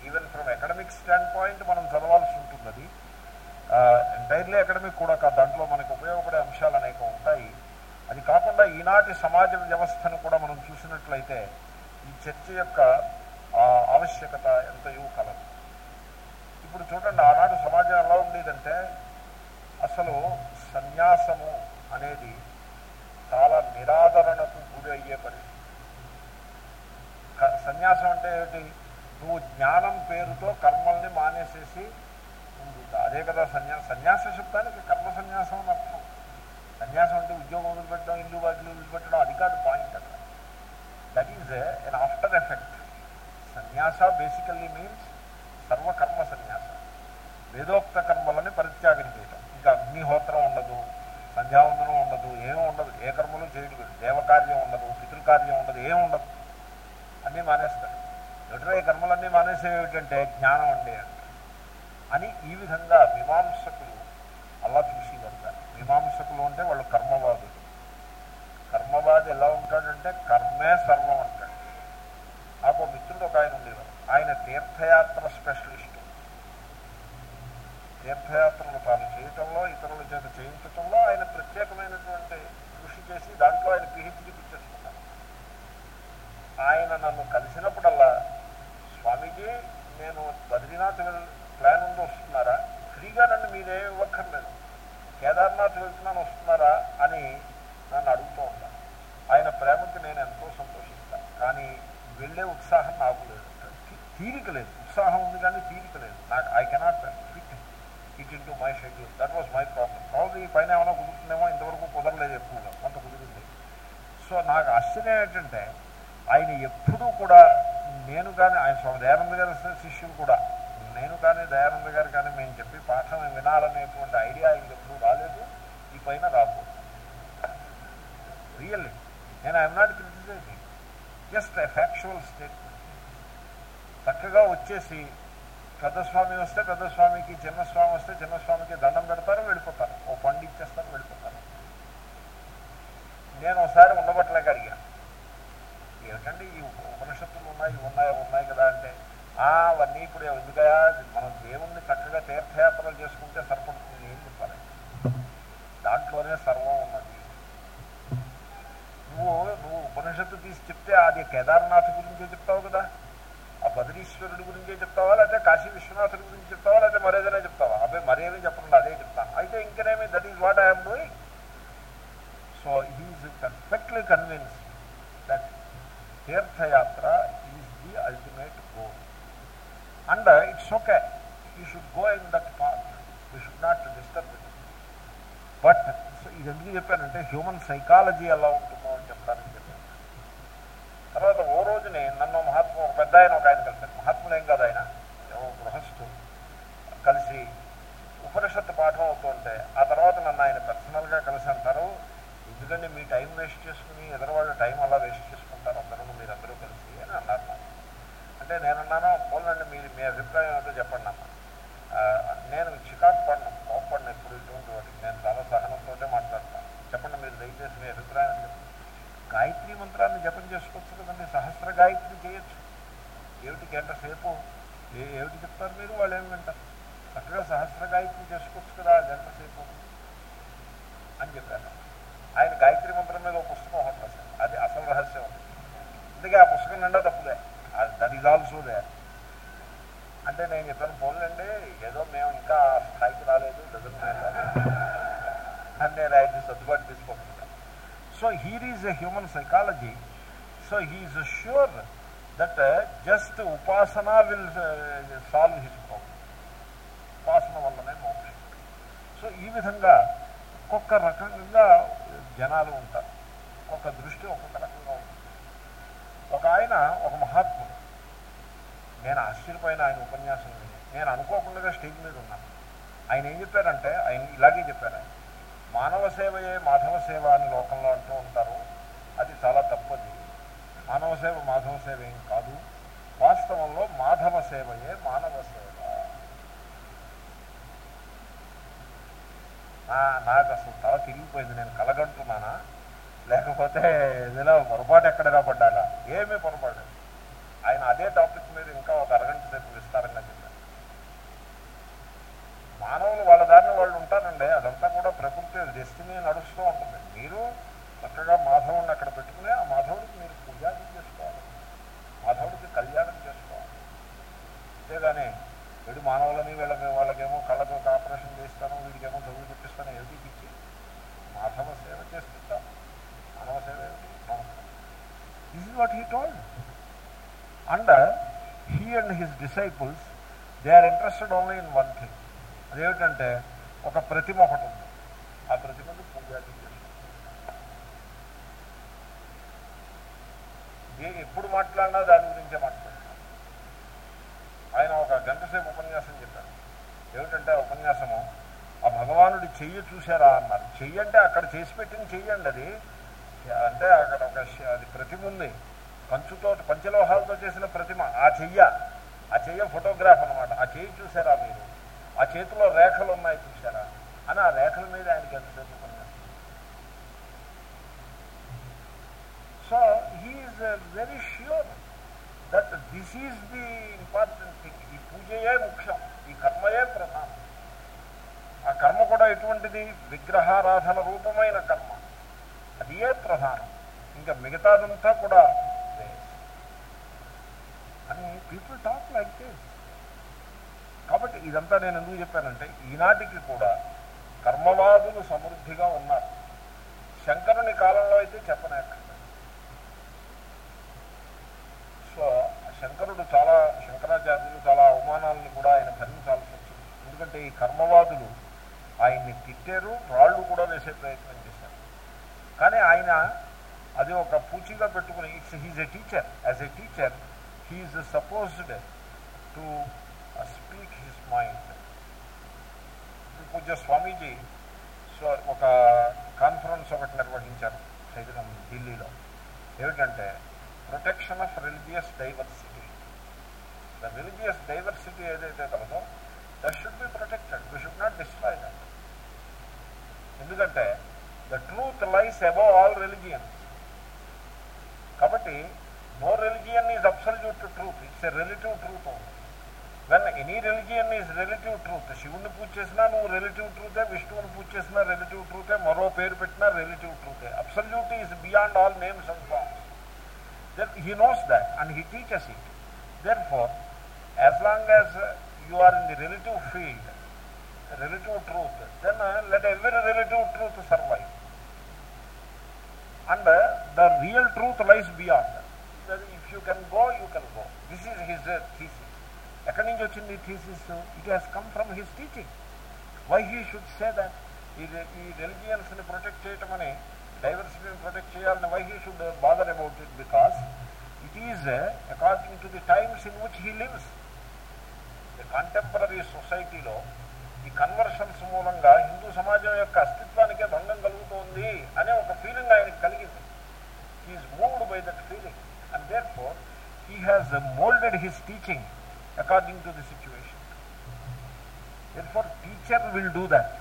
even from academic standpoint మనం చదవాల్సి ఉంటుంది అది ఎంటైర్లీ అకాడమిక్ కూడా కాదు దాంట్లో మనకు ఉపయోగపడే అంశాలు అనేక ఉంటాయి. అది కాకుండా ఈనాటి సమాజ వ్యవస్థను కూడా మనం చూసినట్లయితే ఈ చర్చ యొక్క ఆవశ్యకత ఎంతయో కలదు. ఇప్పుడు చూడండి ఆనాటి సమాజం ఎలా ఉండేదంటే అసలు సన్యాసము అనేది చాలా నిరాదరణకు గురి అయ్యే పరిస్థితి సన్యాసం అంటే ఏమిటి? నువ్వు జ్ఞానం పేరుతో కర్మల్ని మానేసేసి అదే కదా సన్యా సన్యాస శబ్దానికి కర్మ సన్యాసం అని అర్థం. సన్యాసం అంటే ఉద్యోగం వదిలిపెట్టడం ఇల్లు వాటిని వదిలిపెట్టడం అది కాదు పాయింట్ అక్కడ. That is an after effect సన్యాస బేసికల్లీ మీన్స్ సర్వకర్మ సన్యాస. వేదోక్త కర్మలని పరిత్యాగం చేయటం. ఇంకా అగ్నిహోత్రం ఉండదు సంధ్యావందనం ఉండదు ఏమి ఉండదు. ఏ కర్మలు చేయడం దేవకార్యం ఉండదు పితృకార్యం ఉండదు ఏమి ఉండదు. అన్నీ మానేస్తాడు. ఎటువ కర్మలన్నీ మానేసేవి ఏమిటంటే జ్ఞానం అండి అని. ఈ విధంగా మీమాంసకులు అలా చూసి పడతారు మీమాంసకులు అంటే వాళ్ళు కర్మవాదులు. కర్మవాది ఎలా ఉంటాడంటే కర్మే సర్వం అంటాడు. నాకు మిత్రుడు ఒక ఆయన ఉండేవారు. ఆయన తీర్థయాత్ర స్పెషలిస్ట్. తీర్థయాత్రలు తాను చేయటంలో ఇతరుల చేత చేయించటంలో ఆయన ప్రత్యేకమైనటువంటి కృషి చేసి దాంట్లో ఆయన పిహెచ్డి పుచ్చేసుకున్నారు ఆయన నన్ను కలిసిన స్వామీజీ నేను బద్రీనాథ్ ప్లాన్ ఉండి వస్తున్నారా? ఫ్రీగా నన్ను మీరే ఇవ్వక్కర్లేదు కేదార్నాథ్ వెళ్తున్నాను వస్తున్నారా అని నన్ను అడుగుతూ ఉంటాను ఆయన ప్రేమకి నేను ఎంతో సంతోషిస్తాను కానీ వెళ్ళే ఉత్సాహం నాకు లేదు. తీరిక లేదు. ఉత్సాహం ఉంది కానీ తీరిక లేదు. నాకు I cannot fit it into my schedule that was my problem problem ఈ పైన ఏమైనా కుదురుతుందేమో ఇంతవరకు కుదరలేదు ఎక్కువగా. కొంత కుదిరింది. సో నాకు ఆశ్చర్యం ఏంటంటే ఆయన ఎప్పుడూ కూడా నేను కానీ ఆయన స్వామి దయానంద గారి శిష్యులు కూడా నేను కానీ దయానంద గారు కానీ మేము చెప్పి పాఠం వినాలనేటువంటి ఐడియా ఆయనకి ఎప్పుడు రాలేదు. ఈ పైన రాబోదు రియల్లీ నేను I'm not criticising. Just a factual statement చక్కగా వచ్చేసి పెద్ద స్వామి వస్తే పెద్ద స్వామికి చిన్న స్వామి వస్తే చిన్నస్వామికి దండం పెడతారు వెళ్ళిపోతారు. ఓ పండు ఇచ్చేస్తారు వెళ్ళిపోతారు. నేను ఒకసారి ఉండబట్టలేక అడిగాను. ఏమిటండి ఈ ఉపనిషత్తులు ఉన్నాయి ఉన్నాయి అవన్నీ ఇప్పుడు ఎందుకయా మనం దేవుణ్ణి చక్కగా తీర్థయాత్రలు చేసుకుంటే సరిపడుతుంది ఏం చెప్పాలి దాంట్లోనే సర్వం ఉన్నది నువ్వు నువ్వు ఉపనిషత్తు తీసి చెప్తే అది కేదార్నాథ్ గురించే చెప్తావు కదా ఆ బద్రీశ్వరుడి గురించే చెప్తావా లేకపోతే కాశీ విశ్వనాథుడి గురించి చెప్తావా లేకపోతే మరేదైనా చెప్తావా అబ్బాయి మరేమీ చెప్పకుండా అదే చెప్తాను అయితే ఇంకనేమి that is what I'm doing so he's perfectly convince that తీర్థయాత్ర is the ultimate goal and it's okay you should go in that path you should not disturb it but ఇది ఎందుకు చెప్పానంటే హ్యూమన్ సైకాలజీ ఎలా ఉంటుందో అని చెప్తానని చెప్పాను తర్వాత ఓ రోజునే నన్ను మహాత్మ ఒక పెద్ద ఆయన ఒక ఆయన కలిశాను మహాత్ములు ఏం కాదు ఆయన? గృహస్థు. కలిసి ఉపనిషత్తు పాఠం అవుతుంటే ఆ తర్వాత నన్ను ఆయన పర్సనల్గా కలిసి అంటారు ఎందుకంటే మీ టైం వేస్ట్ చేసుకుని ఎదరవాళ్ళ టైం అలా వేస్ట్ చేసుకుంటారు అందరూ మీరందరూ కలిసి అని అన్నారు అంటే నేనన్నాను అవునండి మీరు మీ అభిప్రాయం ఏంటో చెప్పండి అమ్మ. నేను చికాకు పడను కోపడిన ఇప్పుడు ఇటువంటి వాటికి. నేను చాలా సహనంతో మాట్లాడతాను. చెప్పండి మీరు దయచేసి మీ అభిప్రాయం గాయత్రి మంత్రాన్ని జపం చేసుకోవచ్చు కదండి సహస్ర గాయత్రి చేయొచ్చు. ఏమిటి గంట సేపు? ఏమిటి చెప్తారు మీరు? వాళ్ళు ఏమి వింటారు? చక్కగా సహస్ర గాయత్రి చేసుకోవచ్చు కదా గంట సేపు అని చెప్పాను ఆయన గాయత్రి మంత్రం మీద ఒక పుస్తకం ఒకటి రాశారు. అది అసలు రహస్యం. అందుకే ఆ పుస్తకం నిండా here is a human psychology so he's sure that just ఉపాసన విల్ సాల్వ్ హిస్ ప్రాబ్లం ఉపాసన వల్లనే మోక్షం. సో ఈ విధంగా ఒక్కొక్క రకంగా జనాలు ఉంటారు. ఒక్కొక్క దృష్టి ఒక్కొక్క రకంగా ఉంటుంది. ఒక ఆయన ఒక మహాత్ముడు. నేను ఆశ్చర్యపోయిన ఆయన ఉపన్యాసం నేను అనుకోకుండా స్టేజ్ మీద ఉన్నాను. ఆయన ఏం చెప్పారంటే ఆయన ఇలాగే చెప్పారు. మానవ సేవయే మాధవ సేవ అని లోకంలో అంటూ ఉంటారు. మానవ సేవ మాధవ సేవ ఏం కాదు. వాస్తవంలో మాధవ సేవయే మానవ సేవ నాకు అసలు తల తిరిగిపోయింది. నేను కలగంటున్నానా? లేకపోతే ఏదైనా పొరపాటు ఎక్కడైనా పడ్డాలా ఏమీ పొరపాటు. ఆయన అదే టాపిక్ మీద ఇంకా ఒక అరగంట సేపు విస్తారంగా చెప్పారు. మానవులు వాళ్ళ దారిని వాళ్ళు ఉంటారండి. అదంతా కూడా ప్రకృతి డెస్టినీ నడుస్తూ ఉంటుంది. మీరు చక్కగా మాధవుని అక్కడ పెట్టుకుని ఆ మాధవుడికి మీరు పూజాది చేసుకోవాలి మాధవుడికి కళ్యాణం చేసుకోవాలి అంతేగాని వీడు మానవులని వీళ్ళకి వాళ్ళకేమో కళ్ళకు ఒక ఆపరేషన్ చేస్తాను వీడికేమో చదువు చెప్పిస్తాను ఏమిటి పిచ్చి? మాధవ సేవ చేస్తుంటాం. మానవ సేవ ఏమిటి? This is what he told and he and his disciples they are interested only in one thing అదేమిటంటే ఒక ప్రతిమ ఒకటి ఉంది. ఆ ప్రతిమకు పూజాది ఏ ఎప్పుడు మాట్లాడినా దాని మాట్లాడతాం ఆయన ఒక గంట సేపు ఉపన్యాసం చెప్పారు ఏమిటంటే ఆ ఉపన్యాసము ఆ భగవానుడి చెయ్యి చూశారా అన్నారు. చెయ్యి అంటే అక్కడ చేసి పెట్టింది చెయ్యండి అది. అంటే అక్కడ ఒక అది ప్రతిమ ఉంది. కంచుతో పంచలోహాలతో చేసిన ప్రతిమ. ఆ చెయ్య. ఆ చెయ్య ఫోటోగ్రాఫ్ అనమాట ఆ చెయ్యి చూసారా మీరు? ఆ చేతిలో రేఖలు ఉన్నాయి చూసారా అని ఆ రేఖల మీద ఆయనకి ఎంతసేపు so he's very sure that this is the important thing ఈ పూజయే ముఖ్యం. ఈ కర్మయే ప్రధానం. కర్మ కూడా ఎటువంటిది? విగ్రహారాధన రూపమైన కర్మ. అది ఏ ప్రధానం? ఇంకా మిగతాదంతా కూడా అని పీపుల్ టాక్ లైక్ దిస్ కాబట్టి ఇదంతా నేను ఎందుకు చెప్పానంటే ఈనాటికి కూడా కర్మవాదులు సమృద్ధిగా ఉన్నారు. శంకరుని కాలంలో అయితే చెప్పనక్కర్లేదు సో శంకరుడు చాలా శంకరాచార్యులు చాలా అవమానాలను కూడా ఆయన భరించాల్సి వచ్చింది. ఎందుకంటే ఈ కర్మవాదులు ఆయన్ని తిట్టారు రాళ్ళు కూడా వేసే ప్రయత్నం చేశారు. కానీ ఆయన అది ఒక పూచిగా పెట్టుకుని it's he's a teacher as a teacher he's supposed to speak his mind puja Swamiji so ఒక కాన్ఫరెన్స్ ఒకటి నిర్వహించారు చైతన్యం ఢిల్లీలో. ఏమిటంటే protection of religious diversity the religious diversity ఏదైతే కలదో that should be protected we should not destroy that ఎందుకంటే the truth lies above all religions కాబట్టి no religion is absolute truth it's a relative truth only when any religion is relative truth శివుని పూజ చేసినా నువ్వు రిలేటివ్ ట్రూతే విష్ణువుని పూజ చేసినా రిలేటివ్ ట్రూతే మరో పేరు పెట్టినా relative ట్రూతే absolute is beyond all names and forms then he knows that and he teachers it therefore as long as you are in the relative field relative truth then let every relative truth survive and the real truth lies beyond if you can go you can go this is his thesis ఎక్కడి నుంచి వచ్చింది thesis it has come from his teaching why he should say that ఈ ఈ రిలిజియన్స్ని ప్రొటెక్ట్ చేయటం అని డైవర్సిటీని ప్రొటెక్ట్ చేయాలని why he should bother about it because it is according to the times in which he lives the contemporary సొసైటీలో ఈ కన్వర్షన్స్ మూలంగా హిందూ సమాజం యొక్క అస్తిత్వానికే భంగం కలుగుతోంది అనే ఒక ఫీలింగ్ ఆయనకి కలిగింది. He's moved by that feeling and therefore he has moulded his teaching according to the situation therefore teacher will do that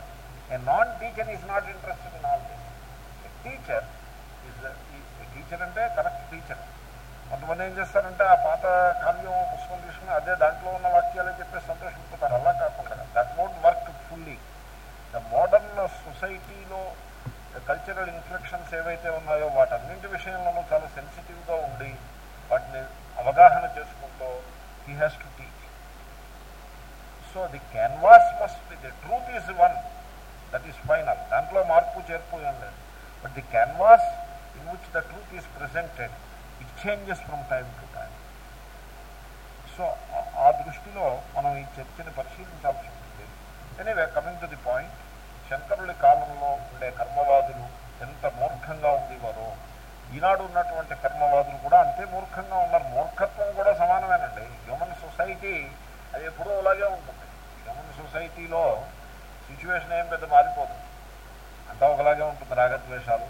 a non teacher is not interested in all this teacher is teacher అంటే కరెక్ట్ టీచర్ కొంతమంది ఏం చేస్తారంటే ఆ పాత కావ్యం పుస్తకం తీసుకుని అదే దాంట్లో ఉన్న వాక్యాలు చెప్పేసి సంతోషిస్తారు అలా కాకుండా ఫుల్లీ ద మోడర్న్ సొసైటీలో కల్చరల్ ఇన్ఫ్లెక్షన్స్ ఏవైతే ఉన్నాయో వాటన్నింటి విషయంలోనూ చాలా సెన్సిటివ్గా ఉండి వాటిని అవగాహన చేసుకుంటూ he has to teach so the canvas must be the truth is one that is final దాంట్లో మార్పు చేర్పు ఏం లేదు. But the canvas in which the truth is presented it changes from time to time so ఆ దృష్టిలో మనం ఈ చర్చని పరిశీలించాల్సి ఉంటుంది anyway coming to the point శంకరుడి కాలంలో ఉండే కర్మవాదులు ఎంత మూర్ఖంగా ఉండేవారో. ఈనాడు ఉన్నటువంటి కర్మవాదులు కూడా అంతే మూర్ఖంగా ఉన్నారు. మూర్ఖత్వం కూడా సమానమేనండి. హ్యూమన్ సొసైటీ అది ఎప్పుడూ అలాగే ఉంటుంది. హ్యూమన్ సొసైటీలో సిచ్యువేషన్ ఏం పెద్ద మారిపోదు. అంతా ఒకలాగే ఉంటుంది రాగద్వేషాలు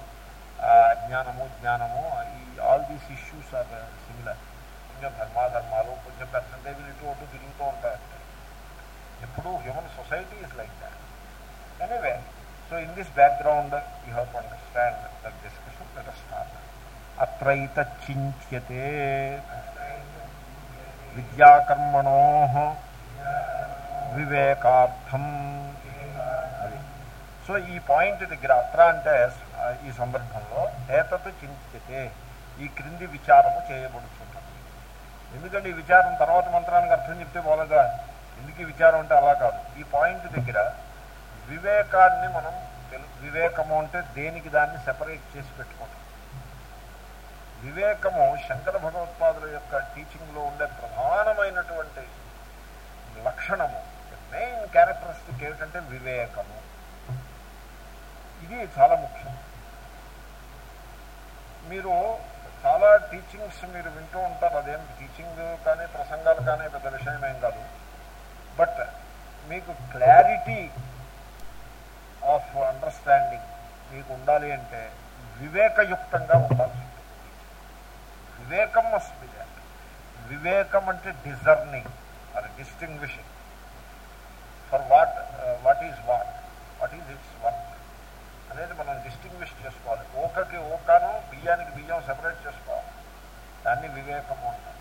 అజ్ఞానము జ్ఞానము ఈ all these issues are similar కొంచెం ధర్మాధర్మాలు కొంచెం పర్సంటేజ్ ఇటు అటు తిరుగుతూ ఉంటాయి ఎప్పుడు human society is like that anyway so in this background you have to understand that discussion let start అత్రైత చింత్యతే విద్యాకర్మణో వివేకార్థం అది సో ఈ పాయింట్ దగ్గర అత్ర అంటే ఈ సందర్భంలో ఏతత్ చింత్యతే ఈ క్రింది విచారము చేయబడుతుంటుంది ఎందుకంటే ఈ విచారం తర్వాత మంత్రానికి అర్థం చెప్తే పోలేదా ఎందుకు విచారం అంటే అలా కాదు. ఈ పాయింట్ దగ్గర వివేకాన్ని మనం వివేకము అంటే దేనికి దాన్ని సెపరేట్ చేసి పెట్టుకుంటాం. వివేకము శంకర భగవత్పాదుల యొక్క టీచింగ్లో ఉండే ప్రధానమైనటువంటి లక్షణము మెయిన్ క్యారెక్టరిస్టిక్ ఏమిటంటే వివేకము. ఇది చాలా ముఖ్యం. మీరు చాలా టీచింగ్స్ మీరు వింటూ ఉంటారు. అదేం టీచింగ్ కానీ ప్రసంగాలు కానీ పెద్ద విషయం ఏం కాదు. బట్ మీకు క్లారిటీ ఆఫ్ అండర్స్టాండింగ్ మీకు ఉండాలి అంటే వివేకయుక్తంగా ఉండాల్సి ఉంటుంది. వివేకం మస్ట్ వివేకం అంటే discerning or distinguishing for what what is what what is it's work అనేది మనం డిస్టింగ్విష్ చేసుకోవాలి. ఓకకి ఓకాను బియ్యానికి బియ్యం సెపరేట్ చేసుకోవాలి. దాన్ని వివేకము అంటారు.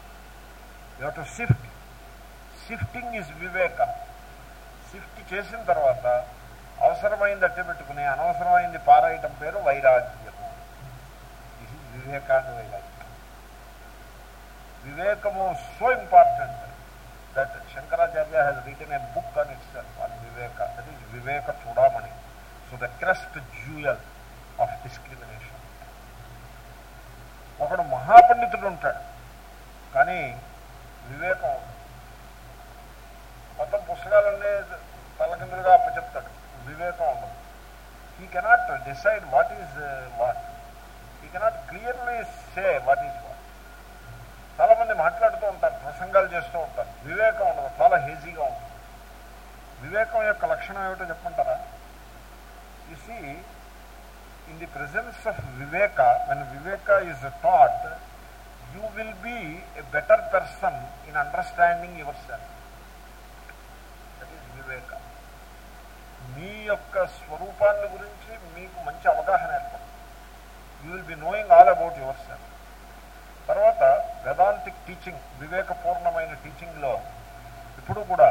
You to sift shifting is Viveka. Shift చేసిన తర్వాత అవసరమైంది అట్టి పెట్టుకుని అనవసరమైంది పారాయటం పేరు వైరాగ్యము. ఇది వివేకాన్ని వైరాగ్యం. వివేకము so important that Shankaracharya has written a book అని it's on Viveka. That is Viveka Chudamani. So the crest jewel of discrimination ఒకడు మహాపండితుడు ఉంటాడు. కానీ వివేకం లక్షణాలన్నీ తలకిందులుగా అప్పచెప్తాడు. వివేకం ఉండదు. He cannot decide what is what he cannot clearly say what is what చాలా మంది మాట్లాడుతూ ఉంటారు ప్రసంగాలు చేస్తూ ఉంటారు. వివేకం ఉండదు చాలా హేజీగా ఉంటుంది. వివేకం యొక్క లక్షణం ఏమిటో చెప్పమంటారా? Is in the presence of Viveka when Viveka is thought you will be a better person in understanding yourself వివేక. మీ యొక్క స్వరూపాన్ని గురించి మీకు మంచి అవగాహన ఏర్పడుతుంది. You will be knowing all about yourself తర్వాత వేదాంతిక్ టీచింగ్ వివేకపూర్ణమైన టీచింగ్లో ఇప్పుడు కూడా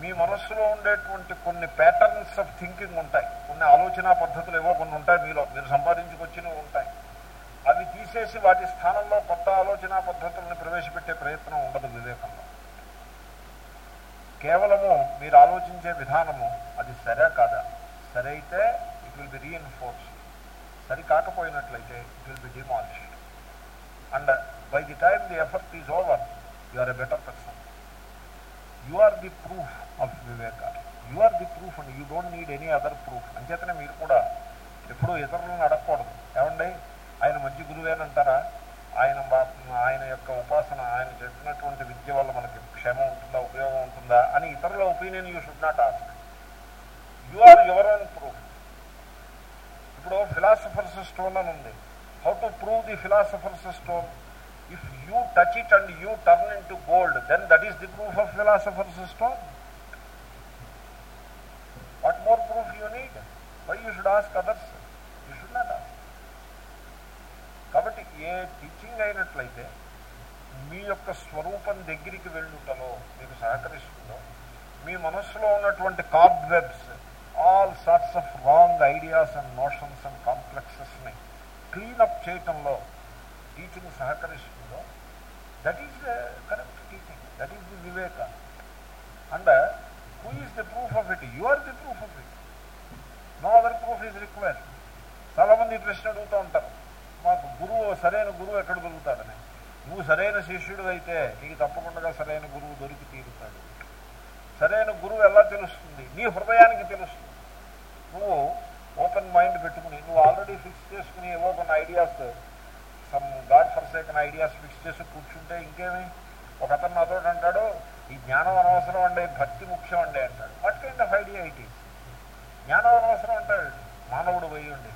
మీ మనస్సులో ఉండేటువంటి కొన్ని ప్యాటర్న్స్ ఆఫ్ థింకింగ్ ఉంటాయి. కొన్ని ఆలోచన పద్ధతులు ఏవో కొన్ని ఉంటాయి మీలో. మీరు సంపాదించుకొచ్చినవి ఉంటాయి. అవి తీసేసి వాటి స్థానంలో కొత్త ఆలోచన పద్ధతులను ప్రవేశపెట్టే ప్రయత్నం ఉండదు వివేకంలో. కేవలము మీరు ఆలోచించే విధానము అది సరే కాదా? సరే అయితే ఇట్ విల్ బి రీఎన్ఫోర్స్ సరి కాకపోయినట్లయితే it will be demolished and by the time the effort is over you are a better person you are the proof of Viveka you are the proof and you don't need any other proof అంచేతనే మీరు కూడా ఎప్పుడూ ఇతరులను అడగకూడదు. ఏమండి? ఆయన మంచి గురువేనంటారా? ఆయన ఆయన యొక్క ఉపాసన ఆయన చెప్పినటువంటి విద్య వల్ల మనకి క్షేమం ఉంటుందా ఉపయోగం ఉంటుందా అని ఇతరుల opinion you should not ask you are your own proof ఇప్పుడు ఫిలాసఫర్స్ స్టోన్ అని ఉంది. How to prove the philosopher's stone if you touch it and you turn into gold then that is the proof of philosopher's stone what more proof you need why you should ask others you should not ask కాబట్టి ఏ టీచింగ్ అయినట్లయితే మీ యొక్క స్వరూపం దగ్గరికి వెళ్ళుటలో మీకు సహకరిస్తుందో మీ మనస్సులో ఉన్నటువంటి cobwebs all sorts of wrong ideas and notions and కాంప్లెక్సెస్ని clean up చేయటంలో teaching సహకరిస్తుందో that is the correct teaching that is the Viveka and who is the proof of it you are the proof of it no other proof is required చాలామంది ప్రశ్న అడుగుతూ ఉంటారు. మాకు గురువు సరైన గురువు ఎక్కడ దొరుకుతాడని. నువ్వు సరైన శిష్యుడు అయితే నీకు తప్పకుండా సరైన గురువు దొరికి తీరుతాడు. సరైన గురువు ఎలా తెలుస్తుంది? నీ హృదయానికి తెలుస్తుంది. నువ్వు ఓపెన్ మైండ్ పెట్టుకుని నువ్వు ఆల్రెడీ ఫిక్స్ చేసుకుని ఏవో కొన్ని ideas some godforsaken ideas fix చేసి కూర్చుంటే ఇంకేమి? ఒక అతను నాతో అంటాడు ఈ జ్ఞానం అనవసరం అండి భక్తి ముఖ్యం అండి అంటాడు. What kind of idea it is జ్ఞానం అనవసరం అంటాడు. మానవుడు పోయి ఉండి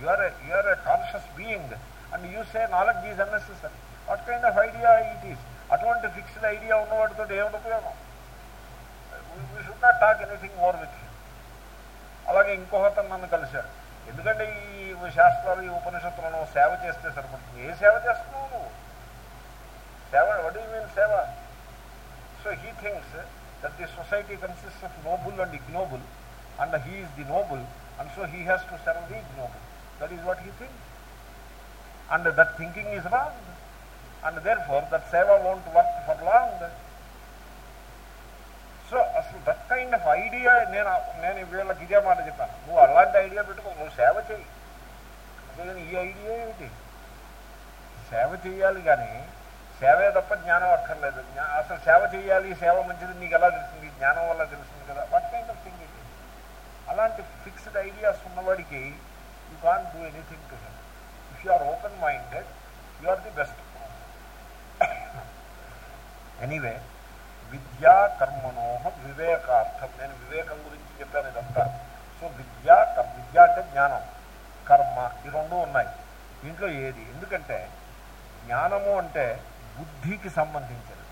you are a conscious being and you say knowledge is unnecessary what kind of idea it is అటువంటి ఫిక్స్డ్ ఐడియా ఉన్నవాడితో ఏమిటి ఉపయోగం? We should not talk anything more with అలాగే ఇంకొకతను నన్ను కలిశాడు ఎందుకంటే ఈ శాస్త్రాలు ఈ ఉపనిషత్తులను సేవ చేస్తే సరిపడుతుంది. ఏ సేవ చేస్తున్నావు నువ్వు? సేవ? వడ్ యూ మీన్ సేవ? So he thinks that the society consist of noble and ignoble and he is the noble and so he has to serve the ignoble that is what he think and that thinking is wrong and therefore that సేవ won't work for long so అసలు దట్ కైండ్ ఆఫ్ ఐడియా నేను నేను వీళ్ళకి ఇదే మాట చెప్పాను. నువ్వు అలాంటి ఐడియా పెట్టుకో నువ్వు సేవ చేయి అంతేగాని ఈ ఐడియా ఏమిటి? సేవ చేయాలి కానీ సేవే తప్ప జ్ఞానం అక్కర్లేదు. అసలు సేవ చేయాలి సేవ మంచిది నీకు ఎలా తెలుస్తుంది? జ్ఞానం వల్ల తెలుస్తుంది కదా. వాట్ కైండ్ ఆఫ్ థింగ్ ఇది అలాంటి ఫిక్స్డ్ ఐడియాస్ ఉన్నవాడికి you can do anything to him if you are open minded you are the best anyway విద్యా కర్మణోహ వివేకార్థం. నేను వివేకం గురించి చెప్పాను ఇదంతా. సో విద్యా కర్- విద్య అంటే జ్ఞానం. కర్మ ఈ రెండు ఉన్నాయి. దీంట్లో ఏది? ఎందుకంటే జ్ఞానము అంటే బుద్ధికి సంబంధించినది.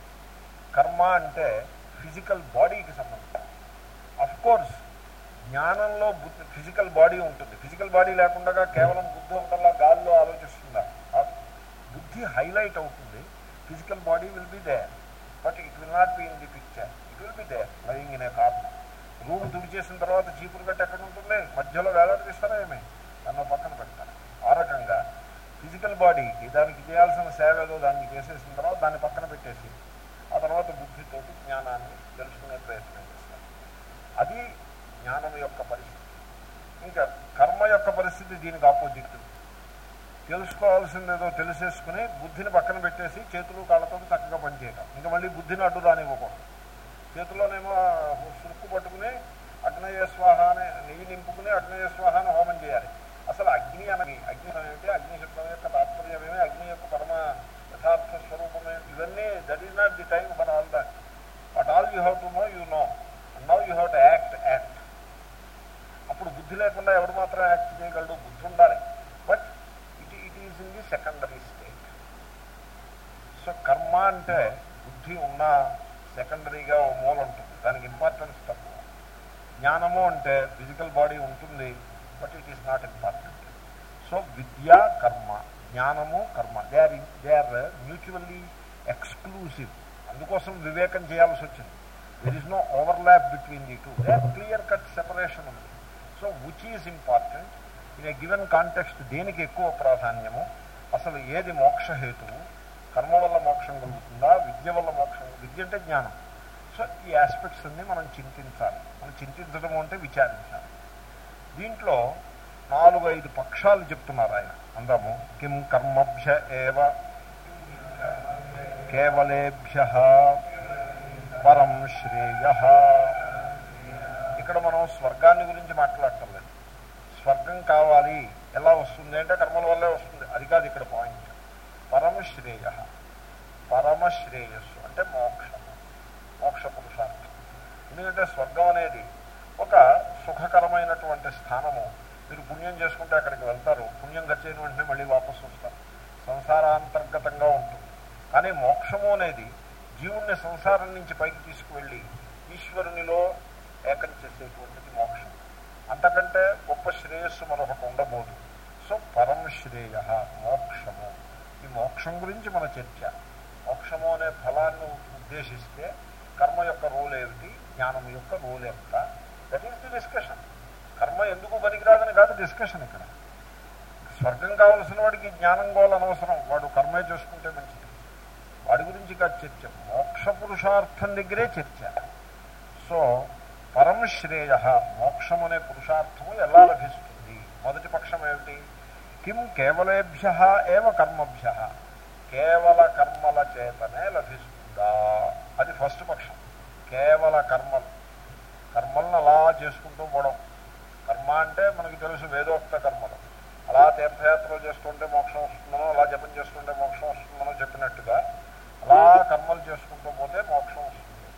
కర్మ అంటే ఫిజికల్ బాడీకి సంబంధించినది. అఫ్ కోర్స్ జ్ఞానంలో బుద్ధి ఫిజికల్ బాడీ ఉంటుంది. ఫిజికల్ బాడీ లేకుండా కేవలం బుద్ధి ఒకటల్లా గాల్లో ఆలోచిస్తుందా? బుద్ధి హైలైట్ అవుతుంది. Physical body will be there. But it will not be in the picture it will be there lying in a corner room తుడిచేసిన తర్వాత చీపురు గట్ట ఎక్కడ ఉంటుంది మధ్యలో వేలాడదీస్తారా ఏమి? దాన్ని పక్కన పెడతారు ఆ రకంగా ఫిజికల్ బాడీకి దానికి చేయాల్సిన సేవ ఏదో దాన్ని చేసేసిన తర్వాత దాన్ని పక్కన పెట్టేసి ఆ తర్వాత బుద్ధితోటి జ్ఞానాన్ని తెలుసుకునే ప్రయత్నం చేస్తారు అది జ్ఞానం యొక్క పరిస్థితి. ఇంకా కర్మ యొక్క పరిస్థితి దీనికి ఆపోజిట్ తెలుసుకోవాల్సిందేదో తెలిసేసుకుని బుద్ధిని పక్కన పెట్టేసి చేతులు కాళ్ళతో చక్కగా పనిచేయటం. ఇంకా మళ్ళీ బుద్ధిని అడ్డు రానివ్వకూడదు. చేతిలోనేమో సురుక్కు పట్టుకుని అగ్నయ స్వాహ అనే నెయ్యి నింపుకుని అగ్నయ స్వాహ హోమం చేయాలి. అసలు అగ్ని అనని అగ్ని ఏమిటి అగ్ని శబ్దం యొక్క తాత్పర్యం ఏమి అగ్ని యొక్క పరమ యథార్థ స్వరూపమే ఇవన్నీ that is not the time for all that but all you have to know you know now you have to act act అప్పుడు బుద్ధి లేకుండా ఎవడు మాత్రం యాక్ట్ చేయగలడు బుద్ధి ఉండాలి but it it is in the secondary state so కర్మ అంటే బుద్ధి ఉన్న సెకండరీగా ఓ మూల ఉంటుంది దానికి ఇంపార్టెన్స్ తక్కువ జ్ఞానము అంటే ఫిజికల్ బాడీ ఉంటుంది but it is not important so విద్య కర్మ జ్ఞానము కర్మ they are they are mutually exclusive అందుకోసం వివేకం చేయాల్సి వచ్చింది there is no overlap between the two they are clear cut separation ఉంది so which is important in a given context దేనికి ఎక్కువ ప్రాధాన్యము? అసలు ఏది మోక్షహేతువు కర్మ వల్ల మోక్షం కలుగుతుందా? విద్య వల్ల మోక్షం? విద్య అంటే జ్ఞానం. సో ఈ ఆస్పెక్ట్స్ అన్ని మనం చింతించాలి. మనం చింతించడం అంటే విచారించాలి. దీంట్లో నాలుగు ఐదు పక్షాలు చెప్తున్నారు ఆయన. అందాము కిం కర్మభ్య ఏవ? కేవలేభ్య పరం శ్రేయ. ఇక్కడ మనం స్వర్గాన్ని గురించి మాట్లాడటం లేదు. స్వర్గం కావాలి. ఎలా వస్తుంది అంటే కర్మల వల్లే వస్తుంది. అది కాదు ఇక్కడ పాయింట్ పరమ పరమశ్రేయస్సు పరమ శ్రేయస్సు అంటే మోక్షము. మోక్ష పురుషార్థం. ఎందుకంటే స్వర్గం అనేది ఒక సుఖకరమైనటువంటి స్థానము. మీరు పుణ్యం చేసుకుంటే అక్కడికి వెళ్తారు. పుణ్యం ఖర్చైన వెంటనే మళ్ళీ వాపసు వస్తారు. సంసారాంతర్గతంగా ఉంటుంది. కానీ మోక్షము అనేది జీవుణ్ణి సంసారం నుంచి పైకి తీసుకువెళ్ళి ఈశ్వరునిలో ఏకం చేసేటువంటిది మోక్షం. అంతకంటే గొప్ప శ్రేయస్సు మరొకటి ఉండబోదు. సో పరం శ్రేయ మోక్షము ఈ మోక్షం గురించి మన చర్చ. మోక్షము అనే ఫలాన్ని ఉద్దేశిస్తే కర్మ యొక్క రోల్ ఏమిటి? జ్ఞానం యొక్క రోల్ ఎంత? దట్ ఈస్ ది డిస్కషన్ కర్మ ఎందుకు పనికిరాదని కాదు డిస్కషన్ ఇక్కడ. స్వర్గం కావలసిన వాడికి జ్ఞానం గోలు అనవసరం. వాడు కర్మే చేసుకుంటే మంచిది. వాడి గురించి కాదు చర్చ. మోక్ష పురుషార్థం దగ్గరే చర్చ. సో పరం శ్రేయ మోక్షం అనే పురుషార్థము ఎలా లభిస్తుంది? మొదటి పక్షం ఏమిటి? కిం కేవలేభ్య ఏవ కర్మభ్య కేవల కర్మల చేతనే లభిస్తుందా అది ఫస్ట్ పక్షం. కేవల కర్మలు కర్మలను అలా చేసుకుంటూ పోవడం. కర్మ అంటే మనకి తెలుసు వేదోక్త కర్మలు. అలా తీర్థయాత్రలు చేస్తుంటే మోక్షం వస్తుందనో అలా జపం చేస్తుంటే మోక్షం వస్తుందనో చెప్పినట్టుగా అలా కర్మలు చేసుకుంటూ పోతే మోక్షం వస్తుంది.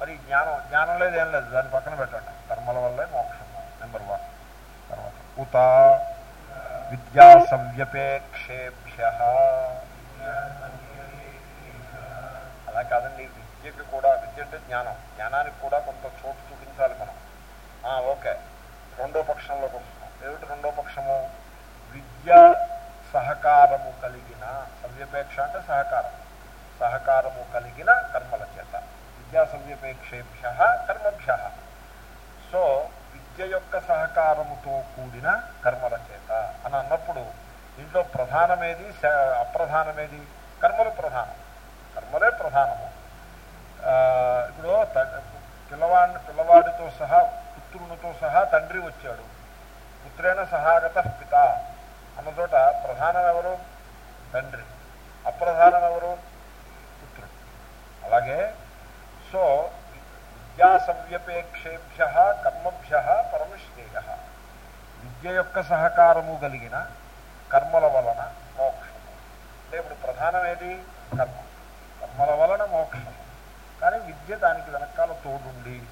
మరి జ్ఞానం జ్ఞానం లేదు ఏం లేదు. దాన్ని పక్కన పెట్టండి. కర్మల వల్లే మోక్షం. నెంబర్ వన్ తర్వాత ఉత. విద్యాసవ్యపేక్షేభ్య అలా కాదండి విద్యకి కూడా విద్య అంటే జ్ఞానం. జ్ఞానానికి కూడా కొంత చోటు చూపించాలి మనం. ఆ, ఓకే. రెండో పక్షంలోకి వస్తున్నాం. ఏమిటి రెండో పక్షము? విద్య సహకారము కలిగిన సవ్యపేక్ష అంటే సహకారం. సహకారము కలిగిన కర్మల చేత. విద్యా సవ్యపేక్షేభ్య కర్మభ్య. సో విద్య యొక్క సహకారముతో కూడిన కర్మల చేత. అని అన్నప్పుడు దీంట్లో ప్రధానమేది అప్రధానమేది? కర్మలు ప్రధానం. కర్మలే ప్రధానము. ఆ, ఇప్పుడు పిల్లవాడిని పిల్లవాడితో సహా పుత్రునితో సహా తండ్రి వచ్చాడు. పుత్రేణ సహాగత పిత. అన్న చోట ప్రధానం ఎవరు తండ్రి. అప్రధానం ఎవరు పుత్రుడు. అలాగే సో విద్యా సవ్యపేక్షేభ్య కర్మభ్య విద్య యొక్క సహకారము కలిగిన కర్మల వలన మోక్షం అంటే ఇప్పుడు ప్రధానం ఏది? కర్మ. కర్మల వలన మోక్షం కానీ విద్య దానికి వెనకాల తోడుండి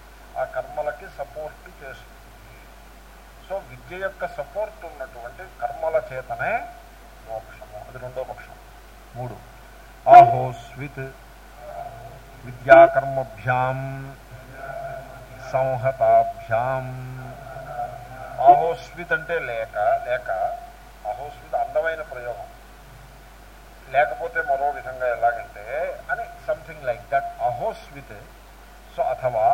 ఆ కర్మలకి సపోర్ట్ చేస్తుంది. సో విద్య యొక్క సపోర్ట్ ఉన్నటువంటి కర్మల చేతనే మోక్షము. అది రెండో పక్షం. మూడు. ఆహోస్విత్ విద్యాకర్మభ్యాం సంహతాభ్యాం. ఆహోస్విత్ అంటే లేక లేక ఆహోస్విత్ అందమైన ప్రయోగం. లేకపోతే మరో విధంగా ఎలాగంటే అని సంథింగ్ లైక్ దట్ అహోస్విత్ సో అథవా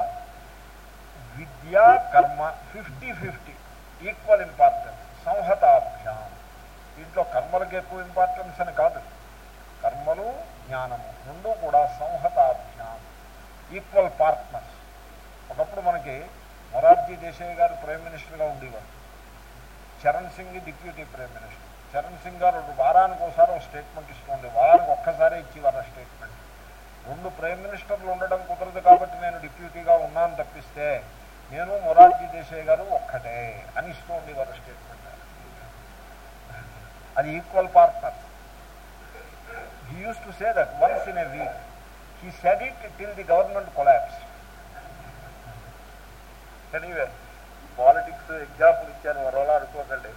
విద్యా కర్మ ఫిఫ్టీ ఫిఫ్టీ ఈక్వల్ ఇంపార్టెన్స్ సంహతాభ్యాం. దీంట్లో కర్మలకు ఎక్కువ ఇంపార్టెన్స్ అని కాదు. కర్మలు జ్ఞానము రెండు కూడా సంహతాభ్యాం ఈక్వల్ పార్ట్నర్స్ ఒకప్పుడు మనకి మొరార్జీ దేశాయ్ గారు ప్రైమ్ మినిస్టర్గా ఉండేవారు. Charan Singh deputy prime minister. Charan Singh గారు వారానికి ఒకసారి ఒక స్టేట్మెంట్ ఇస్తుండే. వారానికి ఒక్కసారి ఇచ్చేవారు ఆ స్టేట్మెంట్. రెండు ప్రైమ్ మినిస్టర్లు ఉండడం కుదరదు కాబట్టి నేను డిప్యూటీగా ఉన్నాను తప్పిస్తే నేను మొరార్జీ దేశాయ్ గారు ఒక్కటే అని ఇస్తూ ఉండేవారు స్టేట్మెంట్. అది equal partner. He use to say that once in a week he said it till the government collapse anyway politics example ఇచ్చాను మరోలా అనుకోకండి.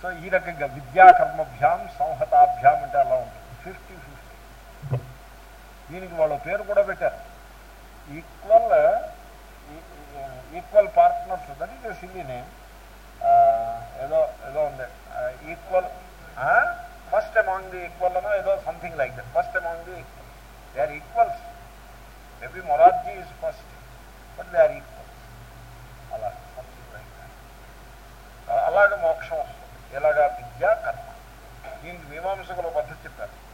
సో ఈ రకంగా విద్యాకర్మభ్యాం సంహతాభ్యాం అంటే అలా ఉంటుంది ఫిఫ్టీ ఫిఫ్టీ దీనికి వాళ్ళ పేరు కూడా పెట్టారు. Equal equal partners that is silly name ఏదో ఏదో ఉంది. Equal first among the equal అనో ఏదో something like that first among the equal they are equals maybe Morarji is first but they are equal అలా అలాగ మోక్షం వస్తుంది. ఎలాగా? విద్య కర్మ. దీనికి మీమాంసకులు పద్ధతి చెప్పారు.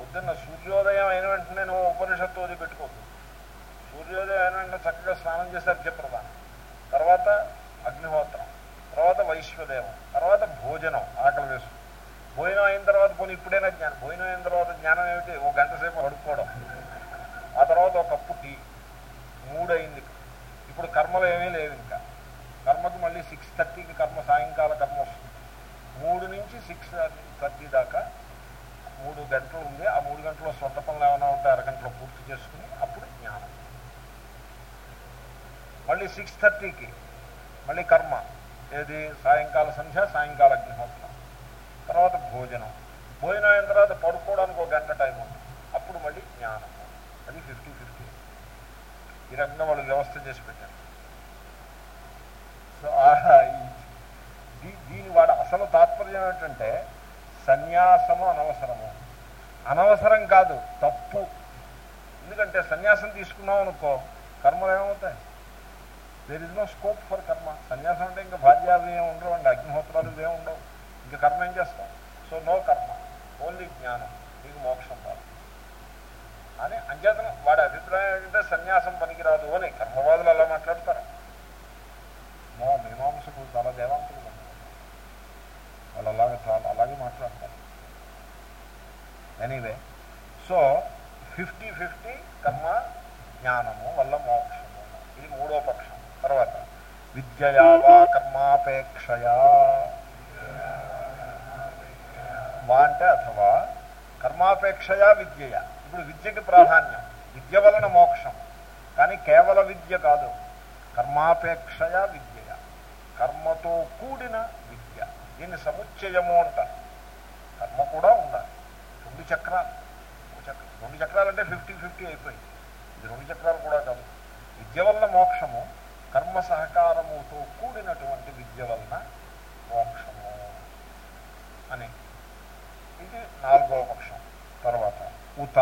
పొద్దున్న సూర్యోదయం అయిన వెంటనే నువ్వు ఉపనిషత్తు అది పెట్టుకోవద్దు సూర్యోదయం అయిన వెంటనే చక్కగా స్నానం చేసి అర్ఘ్యప్రదానం. తర్వాత అగ్నిహోత్రం. తర్వాత వైశ్వదేవం. తర్వాత భోజనం ఆకలి వేసు. భోజనం అయిన తర్వాత పోనీ ఇప్పుడైనా జ్ఞానం. భోజనం అయిన తర్వాత జ్ఞానం ఏమిటి? ఒక గంట సేపు పడుకోవడం. ఆ తర్వాత ఒక కప్పు టీ మూడు అయింది ఇప్పుడు కర్మలు ఏమీ లేవు ఇంకా. కర్మకు మళ్ళీ సిక్స్ థర్టీకి కర్మ సాయంకాల కర్మ వస్తుంది. మూడు నుంచి సిక్స్ థర్టీ దాకా మూడు గంటలు ఉంది ఆ మూడు గంటల సొంత పనులు ఏమైనా ఉంటే అరగంటలో పూర్తి చేసుకుని అప్పుడు జ్ఞానం. మళ్ళీ సిక్స్ థర్టీకి మళ్ళీ కర్మ. ఏది? సాయంకాల సంధ్య సాయంకాల అగ్నిహోత్రం తర్వాత భోజనం. భోజనం అయిన తర్వాత పడుకోవడానికి ఒక గంట టైం ఉంది. అప్పుడు మళ్ళీ జ్ఞానం. అది ఫిఫ్టీ ఫిఫ్టీ ఈ రకంగా వాళ్ళు వ్యవస్థ చేసి పెట్టారు. దీని వాడు అసలు తాత్పర్యం ఏంటంటే సన్యాసము అనవసరము. అనవసరం కాదు తప్పు. ఎందుకంటే సన్యాసం తీసుకున్నాం అనుకో కర్మలు ఏమవుతాయి? There is no scope for కర్మ సన్యాసం అంటే ఇంకా భార్యాలు ఏమి ఉండవు అండి అగ్నిహోత్రాలు ఏమి ఉండవు. ఇంకా కర్మ ఏం చేస్తాం? సో నో కర్మ ఓన్లీ జ్ఞానం. నీకు మోక్షం రాదు అని అంచేతనం వాడి అభిప్రాయం ఏంటంటే సన్యాసం పనికిరాదు అని. కర్మవాదులు అలా మాట్లాడతారు? మో మీమాంసకు చాలా దేవాంతులు వాళ్ళు అలాగే చాలా అలాగే మాట్లాడతారు ఎనీవే సో ఫిఫ్టీ ఫిఫ్టీ కర్మ జ్ఞానము వల్ల మోక్షము ఇది మూడో పక్షం తర్వాత విద్యయా వా కర్మాపేక్షయా వా అంటే అథవా కర్మాపేక్షయా విద్యయ ఇప్పుడు విద్యకి ప్రాధాన్యం విద్య వలన మోక్షం కానీ కేవల విద్య కాదు కర్మాపేక్షయా విద్య కర్మతో కూడిన విద్య. దీన్ని సముచ్చయము అంటారు. కర్మ కూడా ఉండాలి. రెండు చక్రాలు. చక్రం. రెండు చక్రాలంటే ఫిఫ్టీ ఫిఫ్టీ అయిపోయింది. ఇది రెండు చక్రాలు కూడా కాదు. విద్య వలన మోక్షము కర్మ సహకారముతో కూడినటువంటి విద్య వలన మోక్షము అని. ఇది నాలుగవ పక్షం. తర్వాత ఉత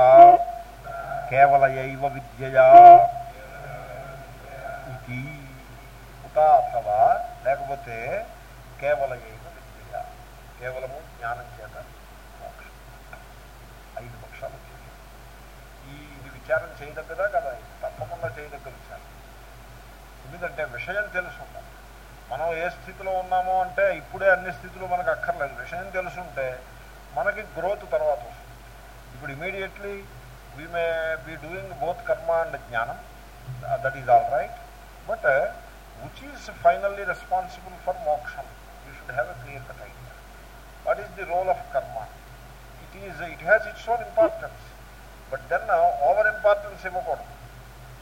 కేవలయైవ విద్యయా. ఇది ఉత అథవా లేకపోతే కేవలమైన విద్య. కేవలము జ్ఞానం చేత మోక్షం. ఐదు పక్షాలు వచ్చాయి ఈ ఇది విచారం చేయదగ్గదా కదా? తప్పకుండా చేయదగ్గ విచారం. ఎందుకంటే విషయం తెలుసుండాలి మనం ఏ స్థితిలో ఉన్నామో అంటే ఇప్పుడే అన్ని స్థితులు మనకు అక్కర్లేదు. విషయం తెలుసుంటే మనకి గ్రోత్ తర్వాత వస్తుంది. ఇప్పుడు immediately we may be doing both karma and jnanam that is all right but which is finally responsible for moksham you should have a clear cut idea what is the role of karma it is it has its own importance but then over importance ఇవ్వకూడదు.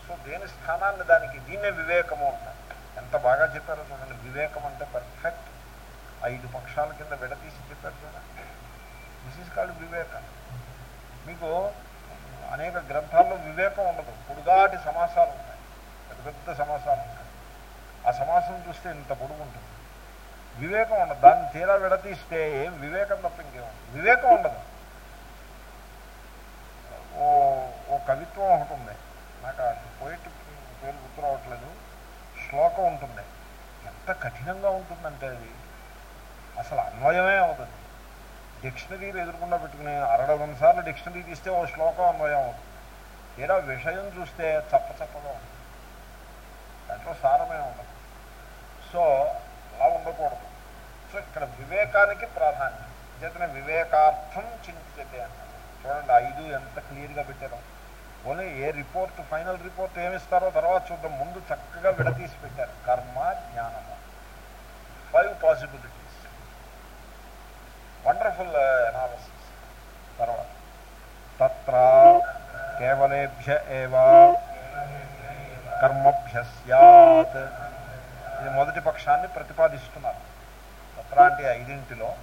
సో దేని స్థానాన్ని దానికి దీన్నే వివేకము అంటారు. ఎంత బాగా చెప్పారో చూడండి. వివేకం అంటే పర్ఫెక్ట్ ఐదు పక్షాల కింద విడతీసి చెప్పారు చూడండి. దిస్ ఈజ్ కాల్డ్ వివేకం. మీకు అనేక గ్రంథాల్లో వివేకం ఉండదు. పొడుగాటి సమాసాలు ఉంటాయి. పెద్ద పెద్ద సమాసాలు ఉంటాయి. ఆ సమాసం చూస్తే ఇంత పొడుగు ఉంటుంది. వివేకం ఉండదు. దాన్ని తీరా విడతీస్తే ఏం? వివేకం తప్ప ఇంకేముంది? వివేకం ఉండదు. ఓ ఓ కవిత్వం ఒకటి ఉంది. నాకు ఆ పోయిట్ పేరు గుర్తురావట్లేదు. శ్లోకం ఉంటుంది. ఎంత కఠినంగా ఉంటుందంటే అది. అసలు అన్వయమే అవుతుంది. డిక్షనరీలు ఎదుర్కొండా పెట్టుకుని అరడదన సార్లు డిక్షనరీ తీస్తే ఓ శ్లోకం అన్వయం అవుతుంది. తీరా విషయం చూస్తే చప్ప చప్పగా ఉంటుంది. దాంట్లో సారమే ఉండదు. సో అలా ఉండకూడదు. సో ఇక్కడ వివేకానికి ప్రాధాన్యం. చేతన వివేకార్థం చింతితే అన్నారు చూడండి ఐదు ఎంత క్లియర్గా పెట్టారో. Only a report final report ఏమిస్తారో తర్వాత చూద్దాం. ముందు చక్కగా విడతీసి పెట్టారు. కర్మ జ్ఞానము. ఫైవ్ పాసిబిలిటీస్ వండర్ఫుల్ అనాలసిస్ తర్వాత. తత్ర కేవలేభ్య ఏవా కర్మభ్య సత్ ఇది మొదటి పక్షాన్ని ప్రతిపాదిస్తున్నారు. తత్ర ఐదింటిలో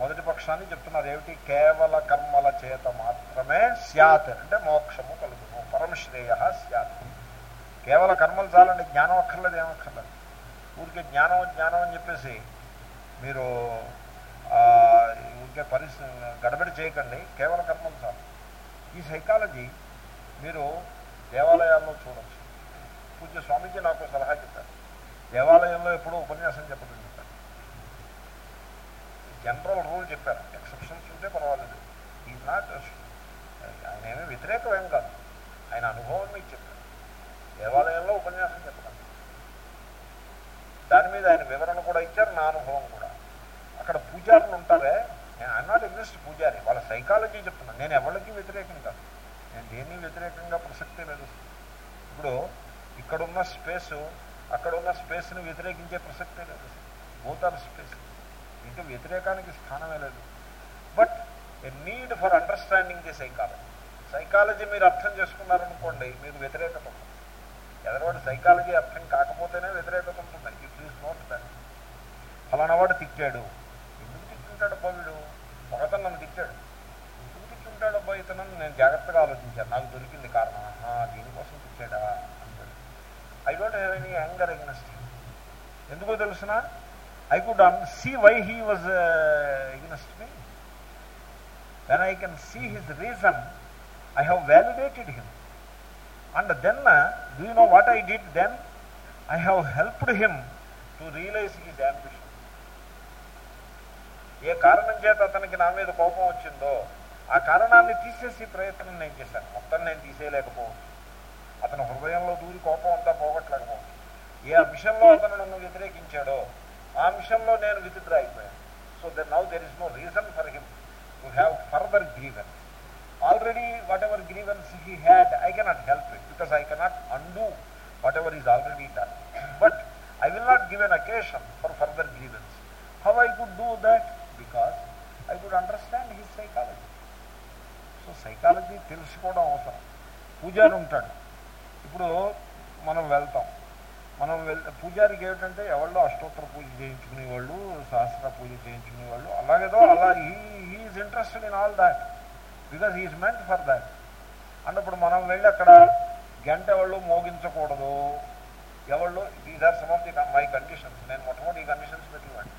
మొదటి పక్షాన్ని చెప్తున్నారు. ఏమిటి? కేవల కర్మల చేత మాత్రమే స్యాత్. అంటే మోక్షము కలుగును. పరమశ్రేయ స్యాత్. కేవల కర్మలు చాలండి. జ్ఞానం అక్కర్లేదు ఏమక్కర్లేదు ఊరికే జ్ఞానం జ్ఞానం అని చెప్పేసి మీరు ఊరికే పరిస్థితి గడబడి చేయకండి. కేవల కర్మలు చాలు. ఈ సైకాలజీ మీరు దేవాలయాల్లో చూడవచ్చు పూజ స్వామీజీ నాకు సలహా చెప్పారు. దేవాలయంలో ఎప్పుడూ ఉపన్యాసం చెప్పడం చెప్పారు. జనరల్ రూల్ చెప్పారు. ఎక్సెప్షన్స్ ఉంటే పర్వాలేదు. ఈజ్ నాట్ ఆయన ఏమీ వ్యతిరేకమేం కాదు. ఆయన అనుభవం మీకు చెప్పారు. దేవాలయంలో ఉపన్యాసం చెప్పడం. దాని మీద ఆయన వివరణ కూడా ఇచ్చారు నా అనుభవం కూడా. అక్కడ పూజారులు ఉంటారే? నేను నాట్ ఎగ్జిస్ట్ పూజారి. వాళ్ళ సైకాలజీ చెప్తున్నాను నేను ఎవరికి వ్యతిరేకం కాదు. నేను దేన్ని వ్యతిరేకంగా ప్రసక్తే లేదు. ఇప్పుడు ఇక్కడున్న స్పేసు అక్కడున్న స్పేస్ని వ్యతిరేకించే ప్రసక్తే లేదు. Both are space. ఇంకా వ్యతిరేకానికి స్థానమే లేదు. But a need for understanding the psychology. Psychology మీరు అర్థం చేసుకున్నారనుకోండి మీకు వ్యతిరేకత ఉంటుంది. ఎదరవాడు సైకాలజీ అర్థం కాకపోతేనే వ్యతిరేకత ఉంటుంది. ఇట్ ఈస్ నోట్ దాన్ని ఫలానావాడు తిట్టాడు. ఎందుకు తిట్టుంటాడు పవిడు వీడు? ఒకతను నన్ను తిట్టాడు. ఎందుకు తిట్టుంటాడు అబ్బా ఇతను? నేను జాగ్రత్తగా ఆలోచించాను. నాకు దొరికింది కారణం. అది I don't have any anger against ఎందుకో తెలుసిన? I could un see why he was against me then I can see his reason I have validated him and then do you know what I did then I have helped him to realize his ambition ఏ కారణం చేత అతనికి నా మీద కోపం వచ్చిందో ఆ కారణాన్ని తీసేసి ప్రయత్నం నేను చేశాను. మొత్తం నేను తీసేయలేకపోవచ్చు. అతను హృదయంలో దూరి కోపం అంతా పోగొట్టలేకపోవచ్చు. ఏ అంశంలో అతను నన్ను వ్యతిరేకించాడో ఆ అంశంలో నేను విత్డ్రా అయిపోయాను. So then now there is no reason for him to have further grievance already whatever grievance he had I cannot help it because I cannot undo whatever is already done but I will not give an occasion for further grievance how I could do that because I could understand his psychology so psychology తెలుసుకోవడం అవసరం. పూజారి ఉంటాడు. ఇప్పుడు మనం వెళ్తాం. మనం వెళ్ పూజారికి ఏమిటంటే ఎవరిలో అష్టోత్తర పూజ చేయించుకునే వాళ్ళు సహస్ర పూజ చేయించుకునే వాళ్ళు అలాగేదో అలా he he's interested in all that because he's meant for that. అన్నప్పుడు మనం వెళ్ళి అక్కడ గంట ఎవళ్ళు మోగించకూడదు ఎవళ్ళు these are some of the my conditions నేను మొట్టమొదటి ఈ కండిషన్స్ పెట్టివాడిని